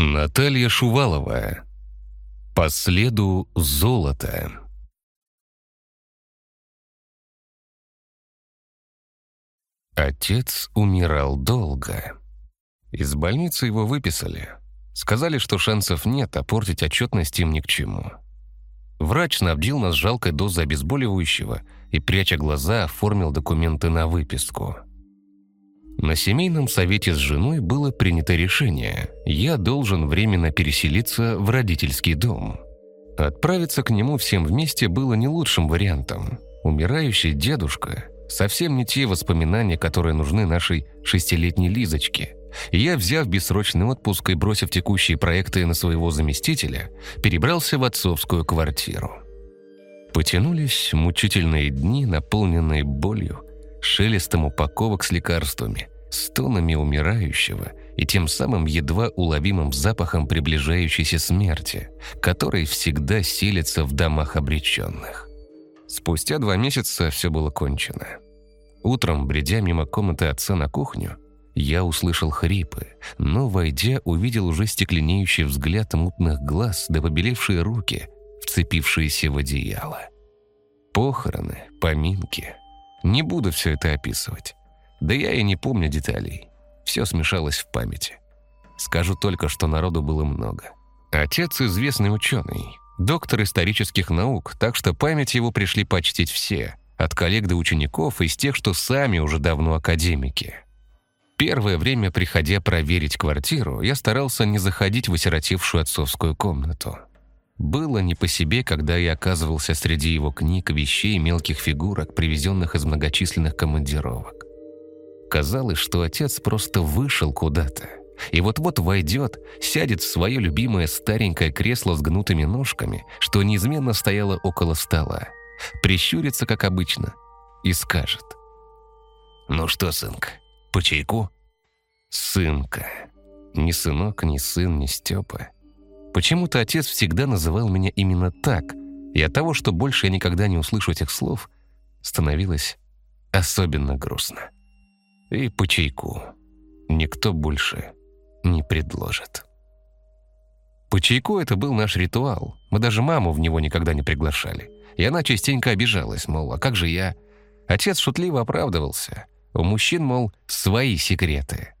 Наталья Шувалова. По следу золота. Отец умирал долго. Из больницы его выписали. Сказали, что шансов нет, а портить отчетность им ни к чему. Врач снабдил нас жалкой дозой обезболивающего и, пряча глаза, оформил документы на выписку. На семейном совете с женой было принято решение. Я должен временно переселиться в родительский дом. Отправиться к нему всем вместе было не лучшим вариантом. Умирающий дедушка – совсем не те воспоминания, которые нужны нашей шестилетней Лизочке. я, взяв бессрочный отпуск и бросив текущие проекты на своего заместителя, перебрался в отцовскую квартиру. Потянулись мучительные дни, наполненные болью, шелестом упаковок с лекарствами, стонами умирающего и тем самым едва уловимым запахом приближающейся смерти, который всегда селится в домах обреченных. Спустя два месяца все было кончено. Утром, бредя мимо комнаты отца на кухню, я услышал хрипы, но, войдя, увидел уже стекленеющий взгляд мутных глаз да побелевшие руки, вцепившиеся в одеяло. Похороны, поминки — не буду все это описывать. Да я и не помню деталей. Все смешалось в памяти. Скажу только, что народу было много. Отец известный ученый, доктор исторических наук, так что память его пришли почтить все, от коллег до учеников, из тех, что сами уже давно академики. Первое время, приходя проверить квартиру, я старался не заходить в осиротевшую отцовскую комнату. Было не по себе, когда я оказывался среди его книг, вещей и мелких фигурок, привезенных из многочисленных командировок. Казалось, что отец просто вышел куда-то. И вот-вот войдет, сядет в свое любимое старенькое кресло с гнутыми ножками, что неизменно стояло около стола, прищурится, как обычно, и скажет. «Ну что, сынка, по чайку?» «Сынка. Ни сынок, ни сын, ни Степа. Почему-то отец всегда называл меня именно так, и от того, что больше я никогда не услышу этих слов, становилось особенно грустно. И по чайку никто больше не предложит. По чайку это был наш ритуал. Мы даже маму в него никогда не приглашали. И она частенько обижалась, мол, а как же я? Отец шутливо оправдывался. У мужчин, мол, свои секреты.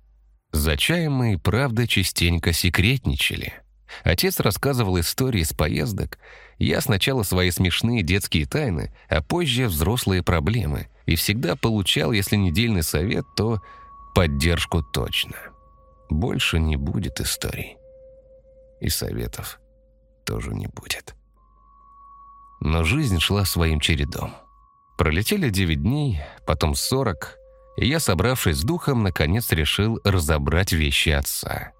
За чаем мы и правда частенько секретничали. Отец рассказывал истории с поездок. Я сначала свои смешные детские тайны, а позже взрослые проблемы. И всегда получал, если недельный совет, то поддержку точно. Больше не будет историй. И советов тоже не будет. Но жизнь шла своим чередом. Пролетели 9 дней, потом 40, и я, собравшись с духом, наконец решил разобрать вещи отца.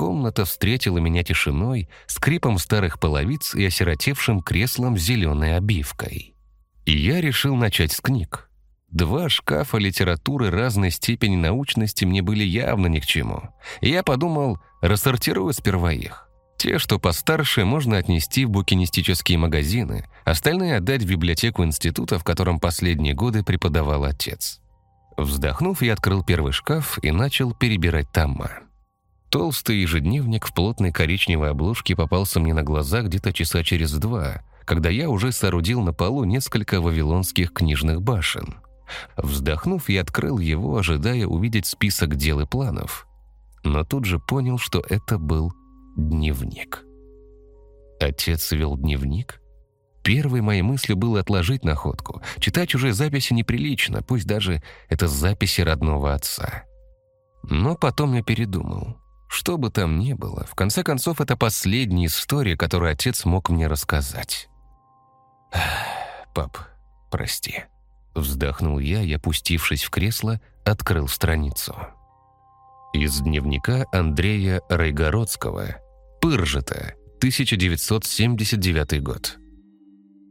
Комната встретила меня тишиной, скрипом старых половиц и осиротевшим креслом с зеленой обивкой. И я решил начать с книг. Два шкафа литературы разной степени научности мне были явно ни к чему. Я подумал, рассортирую сперва их. Те, что постарше, можно отнести в букинистические магазины, остальные отдать в библиотеку института, в котором последние годы преподавал отец. Вздохнув, я открыл первый шкаф и начал перебирать тома. Толстый ежедневник в плотной коричневой обложке попался мне на глаза где-то часа через два, когда я уже соорудил на полу несколько вавилонских книжных башен. Вздохнув, я открыл его, ожидая увидеть список дел и планов. Но тут же понял, что это был дневник. Отец вел дневник? Первой моей мыслью было отложить находку. Читать чужие записи неприлично, пусть даже это записи родного отца. Но потом я передумал. Что бы там ни было, в конце концов, это последняя история, которую отец мог мне рассказать. «Пап, прости». Вздохнул я и, опустившись в кресло, открыл страницу. Из дневника Андрея Райгородского «Пыржета», 1979 год.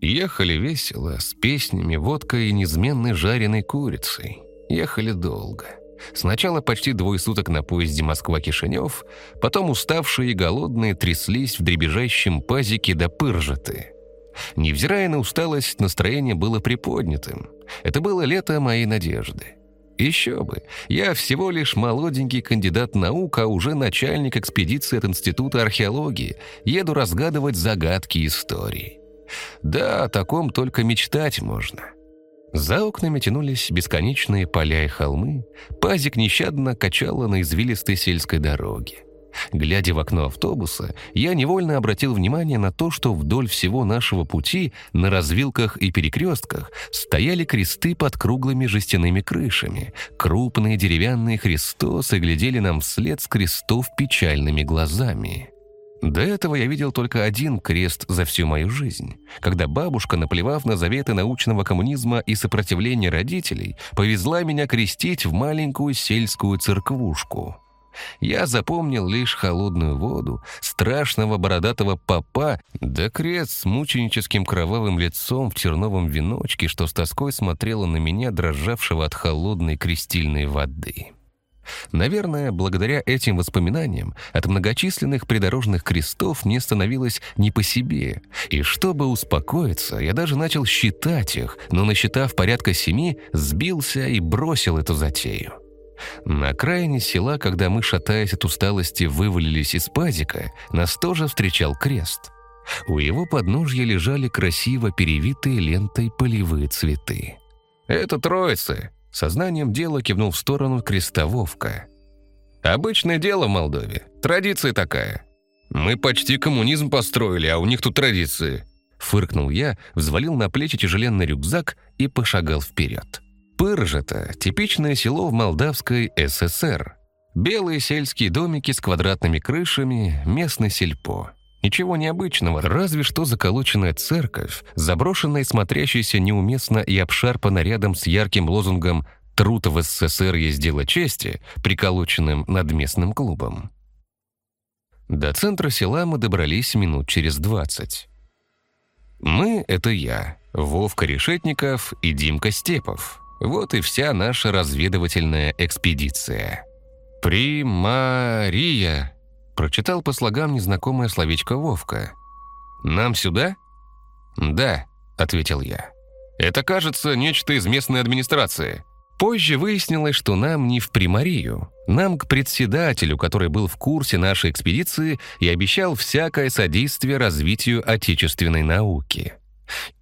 Ехали весело, с песнями, водкой и неизменной жареной курицей. Ехали долго. Сначала почти двое суток на поезде Москва-Кишинев, потом уставшие и голодные тряслись в дребезжащем пазике до пыржеты. Невзирая на усталость, настроение было приподнятым. Это было лето моей надежды. Еще бы. Я всего лишь молоденький кандидат наук, а уже начальник экспедиции от Института археологии. Еду разгадывать загадки истории. Да, о таком только мечтать можно. За окнами тянулись бесконечные поля и холмы, пазик нещадно качала на извилистой сельской дороге. Глядя в окно автобуса, я невольно обратил внимание на то, что вдоль всего нашего пути на развилках и перекрестках стояли кресты под круглыми жестяными крышами. Крупные деревянные христосы глядели нам вслед с крестов печальными глазами. До этого я видел только один крест за всю мою жизнь, когда бабушка, наплевав на заветы научного коммунизма и сопротивления родителей, повезла меня крестить в маленькую сельскую церквушку. Я запомнил лишь холодную воду, страшного бородатого попа, да крест с мученическим кровавым лицом в терновом веночке, что с тоской смотрела на меня, дрожавшего от холодной крестильной воды. Наверное, благодаря этим воспоминаниям от многочисленных придорожных крестов мне становилось не по себе. И чтобы успокоиться, я даже начал считать их, но насчитав порядка семи, сбился и бросил эту затею. На окраине села, когда мы, шатаясь от усталости, вывалились из пазика, нас тоже встречал крест. У его подножья лежали красиво перевитые лентой полевые цветы. «Это троицы!» — сознанием дела кивнул в сторону креста Вовка. «Обычное дело в Молдове. Традиция такая. Мы почти коммунизм построили, а у них тут традиции». Фыркнул я, взвалил на плечи тяжеленный рюкзак и пошагал вперед. Пыржета – типичное село в Молдавской ССР. Белые сельские домики с квадратными крышами, местный сельпо. Ничего необычного, разве что заколоченная церковь, заброшенная и смотрящаяся неуместно и обшарпана рядом с ярким лозунгом «Труд в СССР есть дело чести», приколоченным над местным клубом. До центра села мы добрались минут через двадцать. Мы — это я, Вовка Решетников и Димка Степов. Вот и вся наша разведывательная экспедиция. «Примария», — прочитал по слогам незнакомое словечко Вовка. «Нам сюда?» «Да», — ответил я. «Это, кажется, нечто из местной администрации». Позже выяснилось, что нам не в Примарию. Нам к председателю, который был в курсе нашей экспедиции и обещал всякое содействие развитию отечественной науки.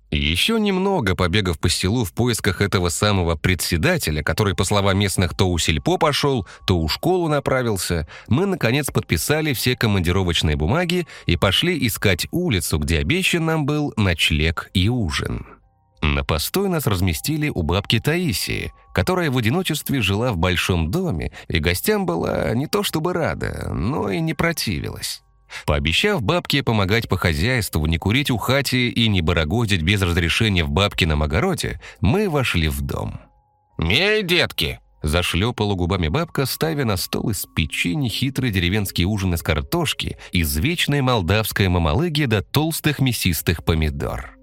Еще немного побегав по селу в поисках этого самого председателя, который, по словам местных, то у сельпо пошел, то у школу направился, мы, наконец, подписали все командировочные бумаги и пошли искать улицу, где обещан нам был ночлег и ужин. На постой нас разместили у бабки Таисии, которая в одиночестве жила в большом доме, и гостям была не то чтобы рада, но и не противилась. Пообещав бабке помогать по хозяйству, не курить у хати и не барагозить без разрешения в бабкином огороде, мы вошли в дом. «Мей, детки!» – зашлепала губами бабка, ставя на стол из печи нехитрый деревенский ужин из картошки, извечной молдавской мамалыги до толстых мясистых помидор.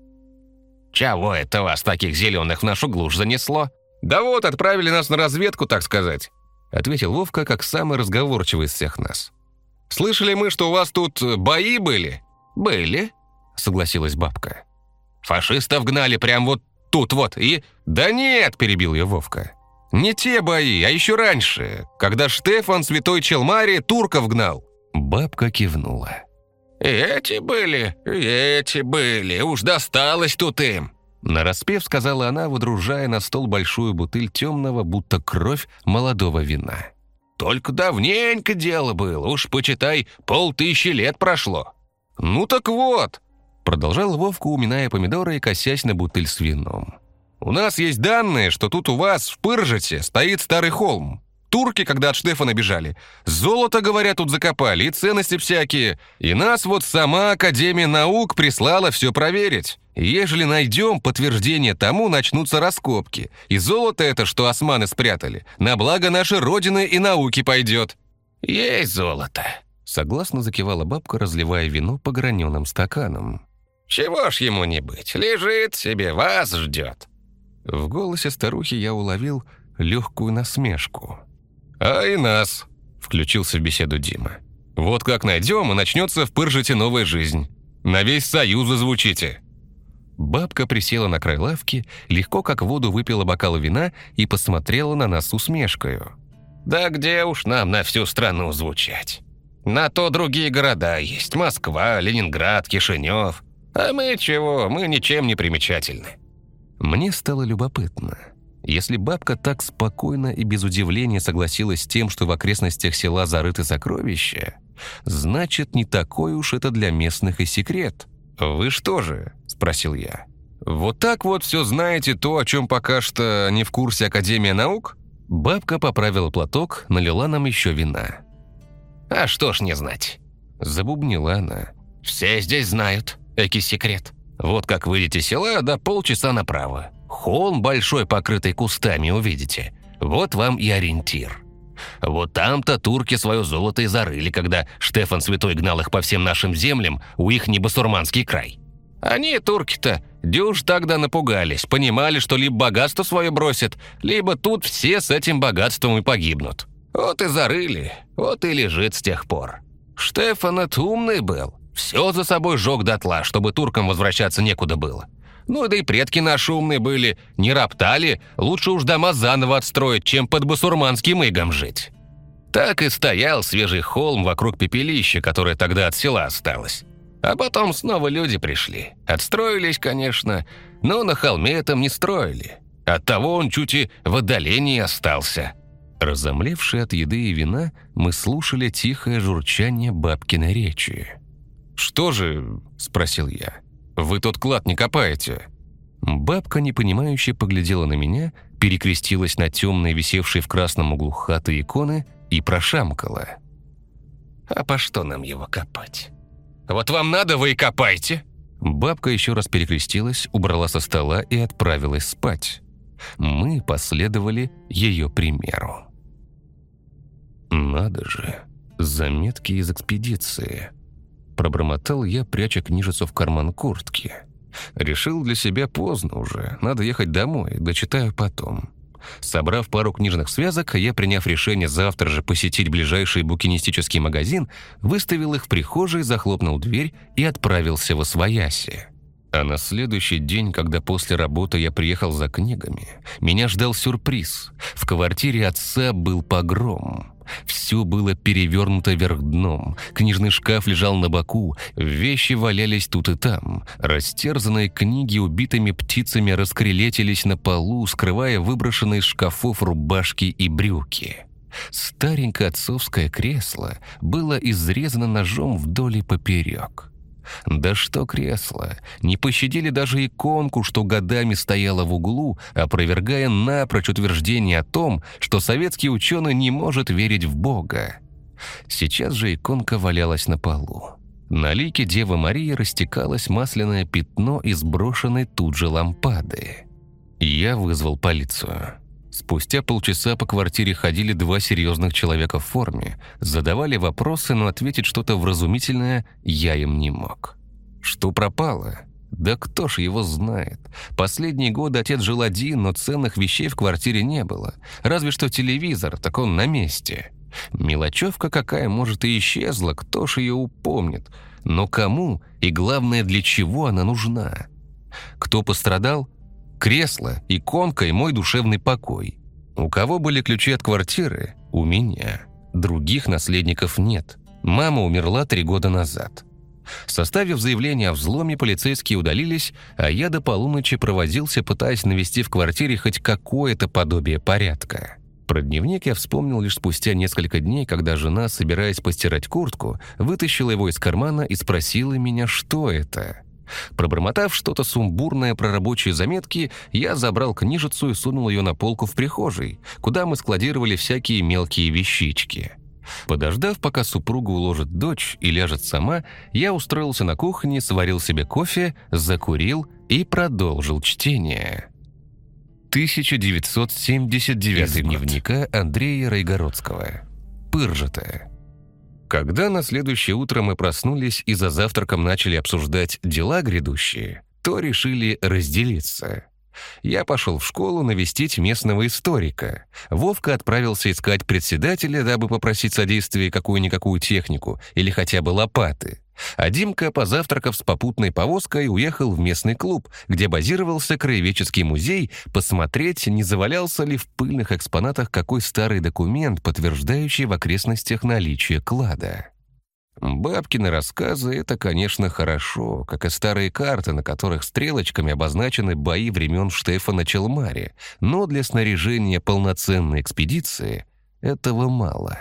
«Чего это вас таких зеленых в нашу глушь занесло?» «Да вот, отправили нас на разведку, так сказать», – ответил Вовка, как самый разговорчивый из всех нас. Слышали мы, что у вас тут э, бои были?» «Были», — согласилась бабка. «Фашистов гнали прям вот тут вот и...» «Да нет», — перебил ее Вовка. «Не те бои, а еще раньше, когда Штефан Святой Челмари турков гнал». Бабка кивнула. эти были, эти были, уж досталось тут им». Нараспев сказала она, выдружая на стол большую бутыль темного, будто кровь молодого вина. Только давненько дело было, уж почитай, полтысячи лет прошло. Ну так вот, продолжал Вовка, уминая помидоры и косясь на бутыль с вином. У нас есть данные, что тут у вас в Пыржете стоит старый холм. Турки, когда от Штефана бежали, золото, говорят, тут закопали и ценности всякие. И нас вот сама Академия наук прислала все проверить. Ежели найдем подтверждение тому, начнутся раскопки. И золото это, что османы спрятали, на благо нашей Родины и науки пойдет». «Есть золото», — согласно закивала бабка, разливая вино по граненым стаканам. «Чего ж ему не быть? Лежит себе, вас ждет». В голосе старухи я уловил легкую насмешку. «А и нас», — включился в беседу Дима. «Вот как найдем, и начнется в Пыржете новая жизнь. На весь Союз зазвучите». Бабка присела на край лавки, легко как воду выпила бокал вина и посмотрела на нас усмешкою. «Да где уж нам на всю страну звучать? На то другие города есть. Москва, Ленинград, Кишинев. А мы чего? Мы ничем не примечательны». Мне стало любопытно. Если бабка так спокойно и без удивления согласилась с тем, что в окрестностях села зарыты сокровища, значит, не такой уж это для местных и секрет. «Вы что же?» – спросил я. «Вот так вот все знаете то, о чем пока что не в курсе Академия наук?» Бабка поправила платок, налила нам еще вина. «А что ж не знать?» – забубнила она. «Все здесь знают, эки секрет. Вот как выйдете села, до полчаса направо. Холм большой, покрытый кустами, увидите. Вот вам и ориентир. Вот там-то турки свое золото и зарыли, когда Штефан Святой гнал их по всем нашим землям у их небасурманский край. Они, турки-то, дюж тогда напугались, понимали, что либо богатство свое бросят, либо тут все с этим богатством и погибнут. Вот и зарыли, вот и лежит с тех пор. Штефан это умный был, все за собой жег дотла, чтобы туркам возвращаться некуда было. Ну да и предки наши умные были, не роптали, лучше уж дома заново отстроить, чем под басурманским игом жить. Так и стоял свежий холм вокруг пепелища, которое тогда от села осталось. А потом снова люди пришли. Отстроились, конечно, но на холме этом не строили. Оттого он чуть и в отдалении остался. Разомлевшие от еды и вина, мы слушали тихое журчание бабкиной речи. «Что же?» – спросил я. Вы тот клад не копаете». Бабка, непонимающе, поглядела на меня, перекрестилась на темные, висевшие в красном углу хаты иконы и прошамкала. «А по что нам его копать? Вот вам надо, вы и копайте!» Бабка еще раз перекрестилась, убрала со стола и отправилась спать. Мы последовали ее примеру. «Надо же, заметки из экспедиции», Пробормотал я, пряча книжицу в карман куртки. Решил для себя поздно уже, надо ехать домой, дочитаю потом. Собрав пару книжных связок, я, приняв решение завтра же посетить ближайший букинистический магазин, выставил их в прихожей, захлопнул дверь и отправился в Освояси. А на следующий день, когда после работы я приехал за книгами, меня ждал сюрприз. В квартире отца был погром. Все было перевернуто вверх дном, книжный шкаф лежал на боку, вещи валялись тут и там. Растерзанные книги убитыми птицами раскрелетились на полу, скрывая выброшенные из шкафов рубашки и брюки. Старенькое отцовское кресло было изрезано ножом вдоль и поперек. Да что кресло, не пощадили даже иконку, что годами стояла в углу, опровергая напрочь утверждение о том, что советский ученый не может верить в Бога. Сейчас же иконка валялась на полу. На лике Девы Марии растекалось масляное пятно из брошенной тут же лампады. Я вызвал полицию. Спустя полчаса по квартире ходили два серьезных человека в форме, задавали вопросы, но ответить что-то вразумительное я им не мог. Что пропало? Да кто ж его знает? Последние годы отец жил один, но ценных вещей в квартире не было. Разве что телевизор, так он на месте. Мелочевка какая, может, и исчезла, кто ж ее упомнит. Но кому и, главное, для чего она нужна? Кто пострадал? Кресло, иконка и мой душевный покой. У кого были ключи от квартиры? У меня. Других наследников нет. Мама умерла три года назад. Составив заявление о взломе, полицейские удалились, а я до полуночи проводился, пытаясь навести в квартире хоть какое-то подобие порядка. Про дневник я вспомнил лишь спустя несколько дней, когда жена, собираясь постирать куртку, вытащила его из кармана и спросила меня, что это. Пробормотав что-то сумбурное про рабочие заметки, я забрал книжицу и сунул ее на полку в прихожей, куда мы складировали всякие мелкие вещички. Подождав, пока супруга уложит дочь и ляжет сама, я устроился на кухне, сварил себе кофе, закурил и продолжил чтение. 1979 Из дневника Андрея Райгородского. Пыржатая. Когда на следующее утро мы проснулись и за завтраком начали обсуждать дела грядущие, то решили разделиться. Я пошел в школу навестить местного историка. Вовка отправился искать председателя, дабы попросить содействия какую-никакую технику или хотя бы лопаты. А Димка, позавтракав с попутной повозкой, уехал в местный клуб, где базировался краеведческий музей, посмотреть, не завалялся ли в пыльных экспонатах какой старый документ, подтверждающий в окрестностях наличие клада. Бабкины рассказы — это, конечно, хорошо, как и старые карты, на которых стрелочками обозначены бои времен Штефана Челмари, но для снаряжения полноценной экспедиции этого мало.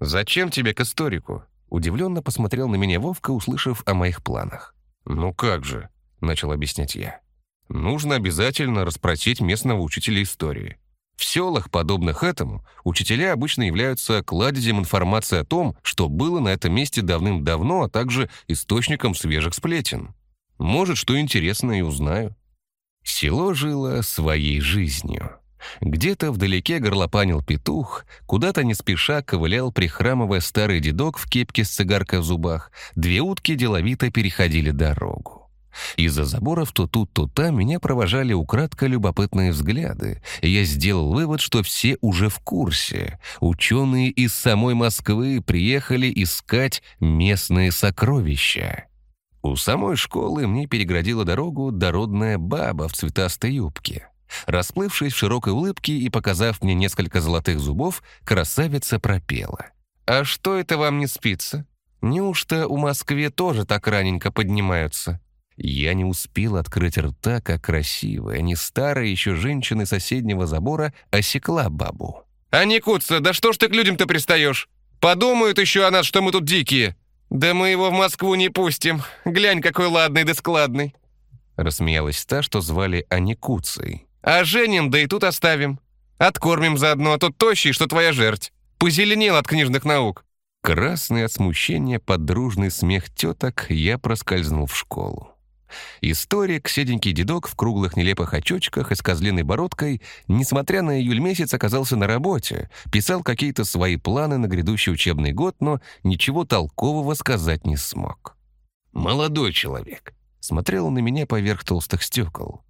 «Зачем тебе к историку?» Удивленно посмотрел на меня Вовка, услышав о моих планах. «Ну как же», — начал объяснять я. «Нужно обязательно расспросить местного учителя истории. В селах, подобных этому, учителя обычно являются кладезем информации о том, что было на этом месте давным-давно, а также источником свежих сплетен. Может, что интересное и узнаю. Село жило своей жизнью. Где-то вдалеке горлопанил петух, куда-то не спеша ковылял, прихрамывая старый дедок в кепке с цигаркой в зубах, две утки деловито переходили дорогу. Из-за заборов то тут, то там меня провожали украдко любопытные взгляды. Я сделал вывод, что все уже в курсе. Ученые из самой Москвы приехали искать местные сокровища. У самой школы мне переградила дорогу дородная баба в цветастой юбке. Расплывшись в широкой улыбке и показав мне несколько золотых зубов, красавица пропела. «А что это вам не спится? Неужто у Москве тоже так раненько поднимаются?» Я не успел открыть рта, как красивая, не старая еще женщина соседнего забора осекла бабу. «А не куца, да что ж ты к людям-то пристаешь? Подумают еще о нас, что мы тут дикие. Да мы его в Москву не пустим. Глянь, какой ладный да складный». Рассмеялась та, что звали Аникуцей. «А женим, да и тут оставим. Откормим заодно, а тут тощий, что твоя жерть. Позеленел от книжных наук». Красный от смущения под дружный смех теток я проскользнул в школу. Историк, седенький дедок в круглых нелепых очочках и с козлиной бородкой, несмотря на июль месяц, оказался на работе, писал какие-то свои планы на грядущий учебный год, но ничего толкового сказать не смог. «Молодой человек», — смотрел на меня поверх толстых стекол.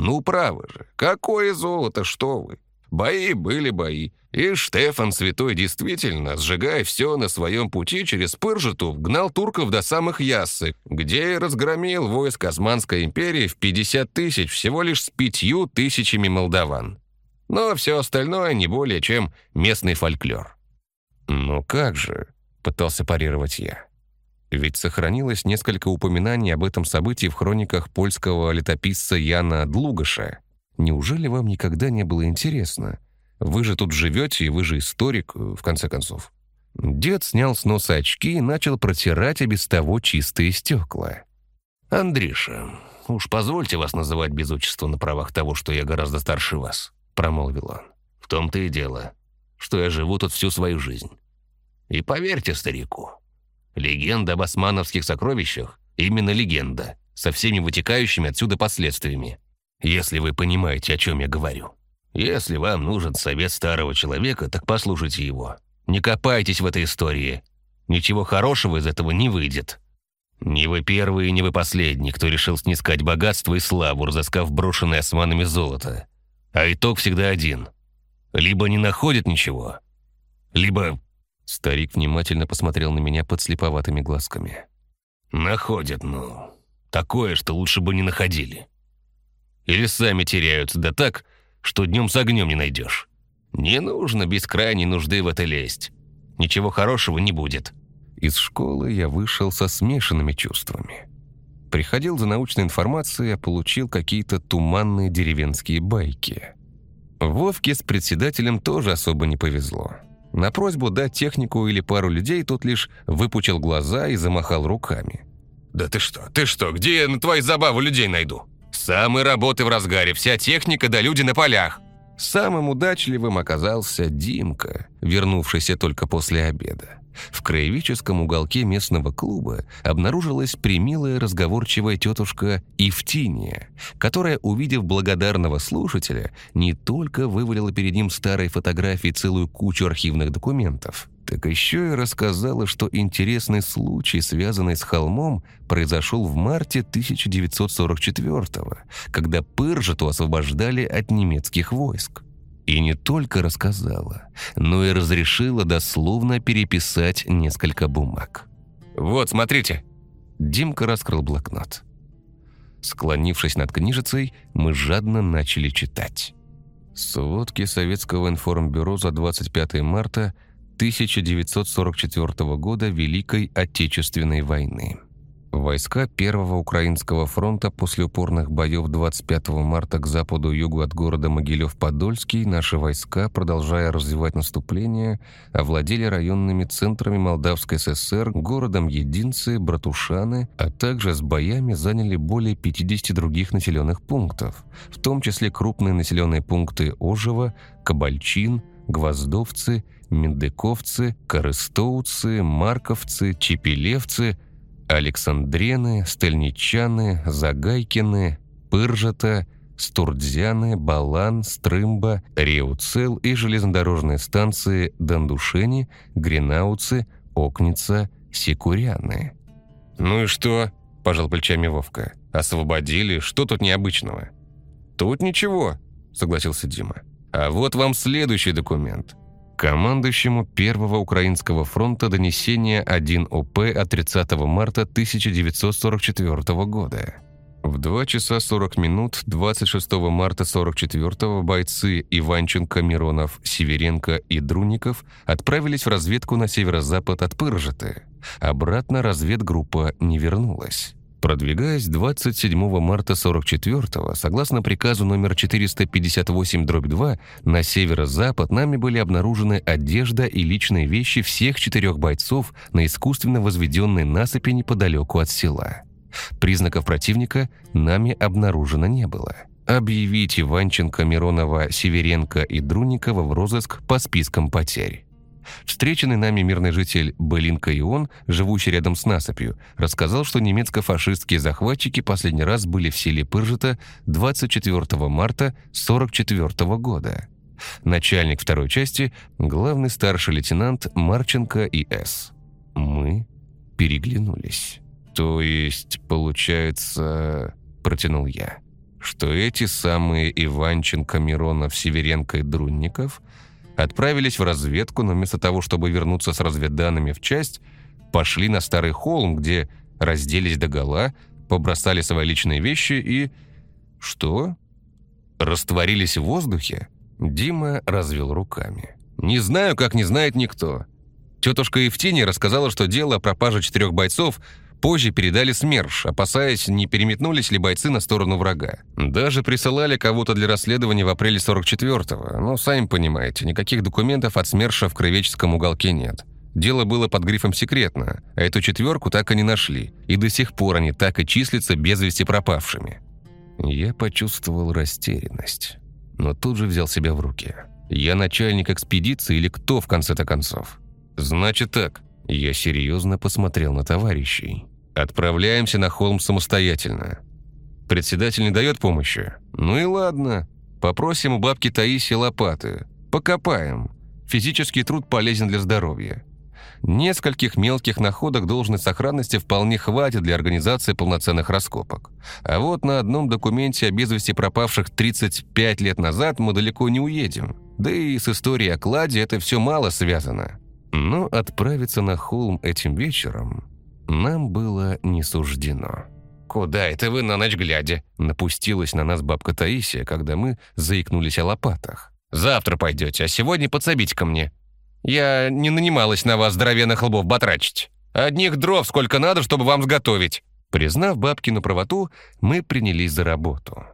«Ну, право же, какое золото, что вы! Бои были бои. И Штефан Святой действительно, сжигая все на своем пути через Пыржету, гнал турков до самых Яссы, где и разгромил войск Османской империи в 50 тысяч всего лишь с пятью тысячами молдаван. Но все остальное не более чем местный фольклор. «Ну как же?» — пытался парировать я. Ведь сохранилось несколько упоминаний об этом событии в хрониках польского летописца Яна Длугаша — Неужели вам никогда не было интересно? Вы же тут живете, и вы же историк, в конце концов». Дед снял с носа очки и начал протирать и без того чистые стекла. «Андриша, уж позвольте вас называть без отчества на правах того, что я гораздо старше вас», — промолвил он. «В том-то и дело, что я живу тут всю свою жизнь. И поверьте старику, легенда об османовских сокровищах — именно легенда, со всеми вытекающими отсюда последствиями если вы понимаете, о чем я говорю. Если вам нужен совет старого человека, так послушайте его. Не копайтесь в этой истории. Ничего хорошего из этого не выйдет. Не вы первый и не вы последний, кто решил снискать богатство и славу, разыскав брошенное османами золото. А итог всегда один. Либо не находит ничего, либо... Старик внимательно посмотрел на меня под слеповатыми глазками. «Находят, ну, такое, что лучше бы не находили. Или сами теряются, да так, что днем с огнем не найдешь. Не нужно без крайней нужды в это лезть. Ничего хорошего не будет». Из школы я вышел со смешанными чувствами. Приходил за научной информацией, а получил какие-то туманные деревенские байки. Вовке с председателем тоже особо не повезло. На просьбу дать технику или пару людей тот лишь выпучил глаза и замахал руками. «Да ты что, ты что, где я на твои забавы людей найду?» Самые работы в разгаре, вся техника да люди на полях. Самым удачливым оказался Димка, вернувшийся только после обеда. В краеведческом уголке местного клуба обнаружилась примилая разговорчивая тетушка Евтиния, которая, увидев благодарного слушателя, не только вывалила перед ним старой фотографии целую кучу архивных документов, так еще и рассказала, что интересный случай, связанный с холмом, произошел в марте 1944-го, когда Пыржету освобождали от немецких войск. И не только рассказала, но и разрешила дословно переписать несколько бумаг. Вот, смотрите». Димка раскрыл блокнот. Склонившись над книжицей, мы жадно начали читать. Сводки Советского информбюро за 25 марта 1944 года Великой Отечественной войны. Войска Первого Украинского фронта после упорных боев 25 марта к западу-югу от города Могилев-Подольский наши войска, продолжая развивать наступление, овладели районными центрами Молдавской ССР, городом Единцы, Братушаны, а также с боями заняли более 50 других населенных пунктов, в том числе крупные населенные пункты Ожева, Кабальчин, Гвоздовцы, Мендыковцы, Корыстоуцы, Марковцы, Чепелевцы – Александрены, Стельничаны, Загайкины, Пыржата, Стурдзяны, Балан, Стрымба, Реуцел и железнодорожные станции Дандушени, Гринауцы, Окница, Секуряны. «Ну и что?» – пожал плечами Вовка. «Освободили? Что тут необычного?» «Тут ничего», – согласился Дима. «А вот вам следующий документ командующему Первого Украинского фронта донесение 1 ОП от 30 марта 1944 года. В 2 часа 40 минут 26 марта 44 бойцы Иванченко, Миронов, Северенко и Друников отправились в разведку на северо-запад от Пыржеты. Обратно разведгруппа не вернулась. Продвигаясь 27 марта 44-го, согласно приказу номер 458-2, на северо-запад нами были обнаружены одежда и личные вещи всех четырех бойцов на искусственно возведенной насыпи неподалеку от села. Признаков противника нами обнаружено не было. Объявить Иванченко, Миронова, Северенко и Друникова в розыск по спискам потерь. Встреченный нами мирный житель Белинка Ион, живущий рядом с насыпью, рассказал, что немецко-фашистские захватчики последний раз были в селе Пыржета 24 марта 1944 года. Начальник второй части – главный старший лейтенант Марченко и С. Мы переглянулись. «То есть, получается...» – протянул я. «Что эти самые Иванченко, Миронов, Северенко и Друнников – отправились в разведку, но вместо того, чтобы вернуться с разведданными в часть, пошли на старый холм, где разделись догола, побросали свои личные вещи и... Что? Растворились в воздухе? Дима развел руками. «Не знаю, как не знает никто. Тетушка Евтиния рассказала, что дело о пропаже четырех бойцов Позже передали СМЕРШ, опасаясь, не переметнулись ли бойцы на сторону врага. Даже присылали кого-то для расследования в апреле 44-го, но, сами понимаете, никаких документов от СМЕРШа в Кровеческом уголке нет. Дело было под грифом «секретно», а эту четверку так и не нашли, и до сих пор они так и числятся без вести пропавшими. Я почувствовал растерянность, но тут же взял себя в руки. Я начальник экспедиции или кто в конце-то концов? Значит так, я серьезно посмотрел на товарищей. «Отправляемся на холм самостоятельно. Председатель не дает помощи? Ну и ладно. Попросим у бабки Таисии лопаты. Покопаем. Физический труд полезен для здоровья. Нескольких мелких находок должной сохранности вполне хватит для организации полноценных раскопок. А вот на одном документе о без вести пропавших 35 лет назад мы далеко не уедем. Да и с историей о кладе это все мало связано. Но отправиться на холм этим вечером нам было не суждено. «Куда это вы на ночь глядя?» Напустилась на нас бабка Таисия, когда мы заикнулись о лопатах. «Завтра пойдете, а сегодня подсобите ко мне. Я не нанималась на вас здоровенных лбов батрачить. Одних дров сколько надо, чтобы вам сготовить». Признав бабкину правоту, мы принялись за работу.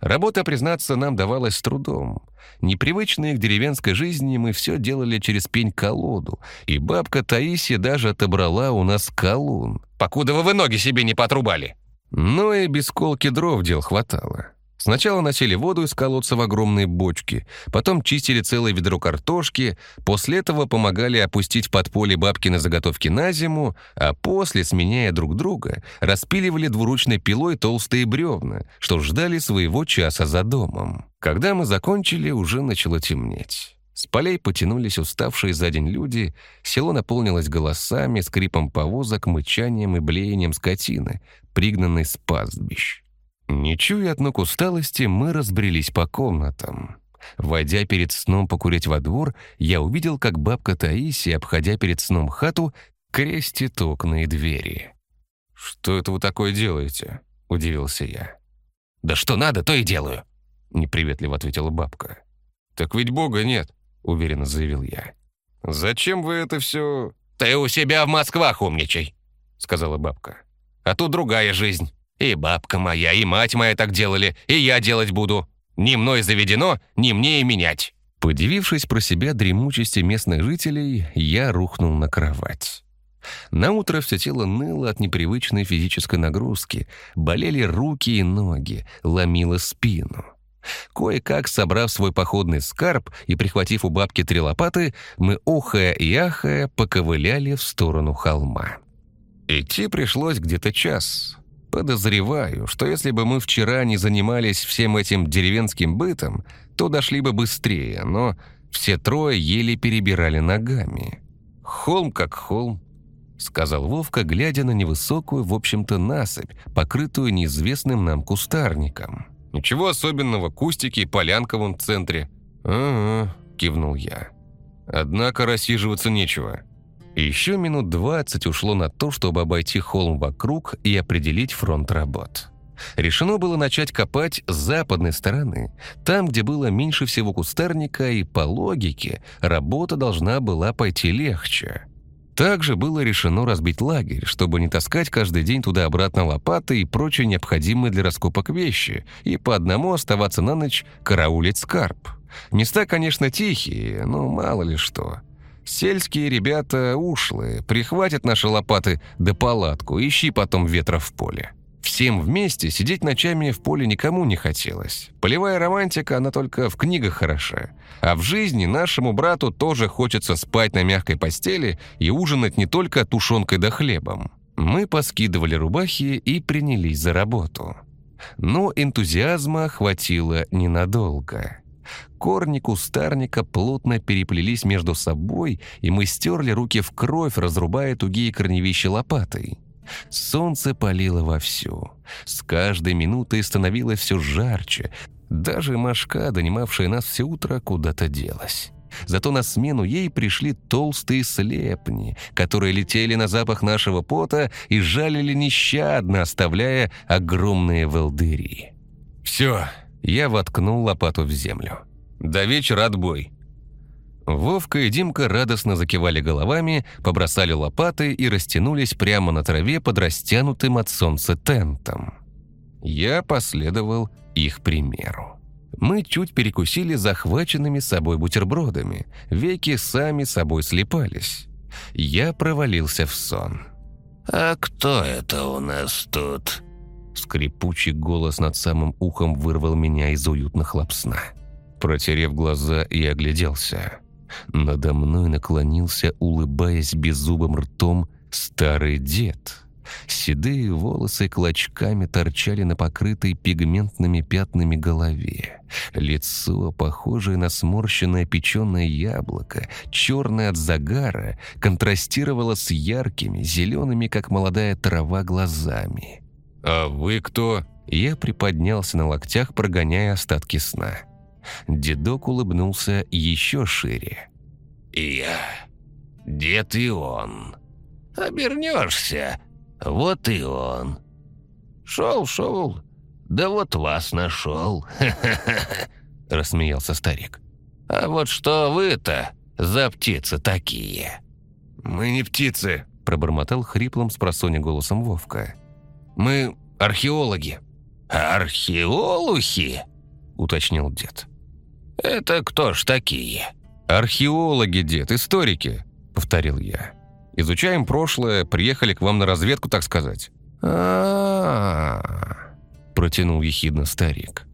Работа, признаться, нам давалась с трудом. Непривычные к деревенской жизни мы все делали через пень-колоду, и бабка Таисия даже отобрала у нас колун. «Покуда вы ноги себе не потрубали!» Но и без колки дров дел хватало. Сначала носили воду из колодца в огромные бочки, потом чистили целое ведро картошки, после этого помогали опустить в подполье бабкины заготовки на зиму, а после, сменяя друг друга, распиливали двуручной пилой толстые бревна, что ждали своего часа за домом. Когда мы закончили, уже начало темнеть. С полей потянулись уставшие за день люди, село наполнилось голосами, скрипом повозок, мычанием и блеянием скотины, пригнанной с пастбищ. Не чуя от ног усталости, мы разбрелись по комнатам. Войдя перед сном покурить во двор, я увидел, как бабка Таисия, обходя перед сном хату, крестит окна и двери. «Что это вы такое делаете?» – удивился я. «Да что надо, то и делаю», – неприветливо ответила бабка. «Так ведь Бога нет», – уверенно заявил я. «Зачем вы это все...» «Ты у себя в Москвах умничай», — сказала бабка. «А тут другая жизнь. И бабка моя, и мать моя так делали, и я делать буду. Ни мной заведено, ни мне и менять». Подивившись про себя дремучести местных жителей, я рухнул на кровать. На утро все тело ныло от непривычной физической нагрузки, болели руки и ноги, ломило спину. Кое-как, собрав свой походный скарб и прихватив у бабки три лопаты, мы, охая и ахая, поковыляли в сторону холма. Идти пришлось где-то час. Подозреваю, что если бы мы вчера не занимались всем этим деревенским бытом, то дошли бы быстрее, но все трое еле перебирали ногами. «Холм как холм», — сказал Вовка, глядя на невысокую, в общем-то, насыпь, покрытую неизвестным нам кустарником. «Ничего особенного, кустики и полянка вон в центре». «Ага», — кивнул я. «Однако рассиживаться нечего». Еще минут двадцать ушло на то, чтобы обойти холм вокруг и определить фронт работ. Решено было начать копать с западной стороны, там, где было меньше всего кустарника, и по логике работа должна была пойти легче. Также было решено разбить лагерь, чтобы не таскать каждый день туда-обратно лопаты и прочие необходимые для раскопок вещи, и по одному оставаться на ночь караулить скарб. Места, конечно, тихие, но мало ли что. Сельские ребята ушлые, прихватят наши лопаты да палатку, ищи потом ветра в поле. Всем вместе сидеть ночами в поле никому не хотелось. Полевая романтика, она только в книгах хороша. А в жизни нашему брату тоже хочется спать на мягкой постели и ужинать не только тушенкой да хлебом. Мы поскидывали рубахи и принялись за работу. Но энтузиазма хватило ненадолго. Корни кустарника плотно переплелись между собой, и мы стерли руки в кровь, разрубая тугие корневища лопатой. Солнце палило вовсю. С каждой минутой становилось все жарче. Даже мошка, донимавшая нас все утро, куда-то делась. Зато на смену ей пришли толстые слепни, которые летели на запах нашего пота и жалили нещадно, оставляя огромные волдыри. «Все!» Я воткнул лопату в землю. «До вечера отбой!» Вовка и Димка радостно закивали головами, побросали лопаты и растянулись прямо на траве под растянутым от солнца тентом. Я последовал их примеру. Мы чуть перекусили захваченными собой бутербродами, веки сами собой слепались. Я провалился в сон. «А кто это у нас тут?» Скрипучий голос над самым ухом вырвал меня из уютных лап сна. Протерев глаза, я огляделся. Надо мной наклонился, улыбаясь беззубым ртом, старый дед. Седые волосы клочками торчали на покрытой пигментными пятнами голове. Лицо, похожее на сморщенное печеное яблоко, черное от загара, контрастировало с яркими, зелеными, как молодая трава, глазами. «А вы кто?» Я приподнялся на локтях, прогоняя остатки сна. Дедок улыбнулся еще шире. «Я дед и он. Обернешься, вот и он. Шел, шел, да вот вас нашел. рассмеялся старик. «А вот что вы-то за птицы такие?» «Мы не птицы», — пробормотал хриплым с голосом Вовка. «Мы археологи». «Археолухи?» — уточнил дед. «Это кто ж такие?» «Археологи, дед, историки», — повторил я. «Изучаем прошлое, приехали к вам на разведку, так сказать». «А-а-а», протянул ехидно старик.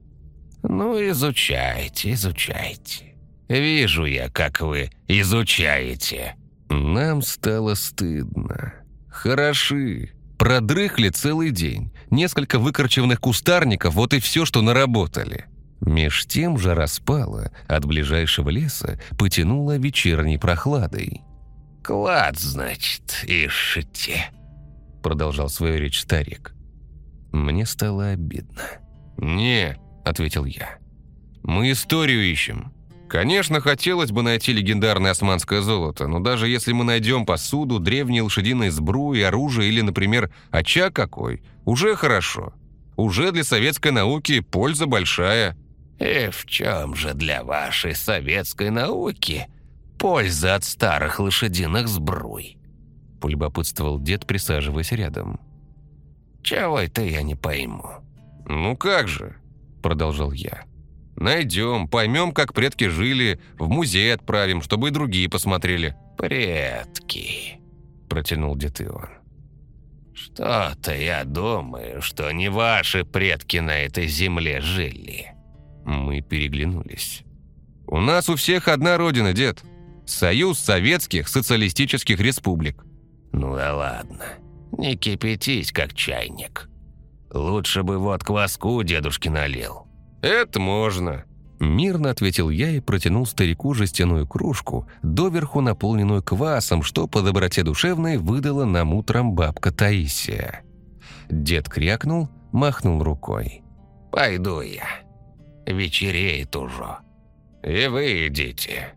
«Ну, изучайте, изучайте. Вижу я, как вы изучаете». Нам стало стыдно. Хороши. Продрыхли целый день. Несколько выкорчеванных кустарников, вот и все, что наработали. Меж тем жара спала, от ближайшего леса потянуло вечерней прохладой. «Клад, значит, ищете», — продолжал свою речь старик. Мне стало обидно. «Не», — ответил я. «Мы историю ищем». Конечно, хотелось бы найти легендарное османское золото, но даже если мы найдем посуду, древние лошадиные сбруи, оружие или, например, очаг какой, уже хорошо. Уже для советской науки польза большая. И в чем же для вашей советской науки польза от старых лошадиных сбруй? Полюбопытствовал дед, присаживаясь рядом. Чего это я не пойму? Ну как же, продолжал я. Найдем, поймем, как предки жили, в музей отправим, чтобы и другие посмотрели». «Предки», – протянул дед Ион. «Что-то я думаю, что не ваши предки на этой земле жили». Мы переглянулись. «У нас у всех одна родина, дед. Союз Советских Социалистических Республик». «Ну да ладно, не кипятись, как чайник. Лучше бы вот кваску дедушке налил». «Это можно», Мирно ответил я и протянул старику жестяную кружку, доверху наполненную квасом, что по доброте душевной выдала нам утром бабка Таисия. Дед крякнул, махнул рукой. «Пойду я. Вечереет уже. И вы идите.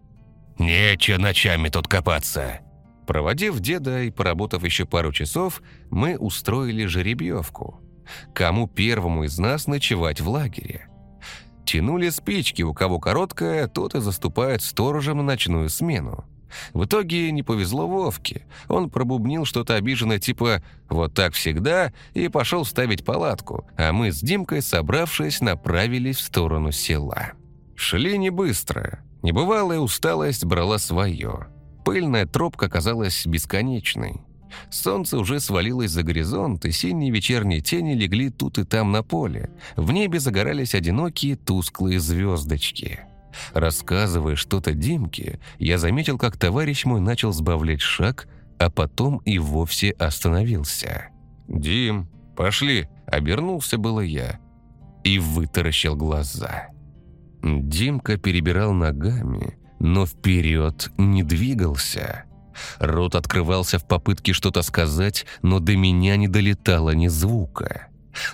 Нечего ночами тут копаться». Проводив деда и поработав еще пару часов, мы устроили жеребьевку. Кому первому из нас ночевать в лагере? Тянули спички, у кого короткая, тот и заступает сторожем на ночную смену. В итоге не повезло Вовке. Он пробубнил что-то обиженное типа «вот так всегда» и пошел ставить палатку, а мы с Димкой, собравшись, направились в сторону села. Шли не быстро. Небывалая усталость брала свое. Пыльная тропка казалась бесконечной. Солнце уже свалилось за горизонт, и синие вечерние тени легли тут и там на поле. В небе загорались одинокие тусклые звездочки. Рассказывая что-то Димке, я заметил, как товарищ мой начал сбавлять шаг, а потом и вовсе остановился. «Дим, пошли!» – обернулся было я и вытаращил глаза. Димка перебирал ногами, но вперед не двигался. Рот открывался в попытке что-то сказать, но до меня не долетало ни звука.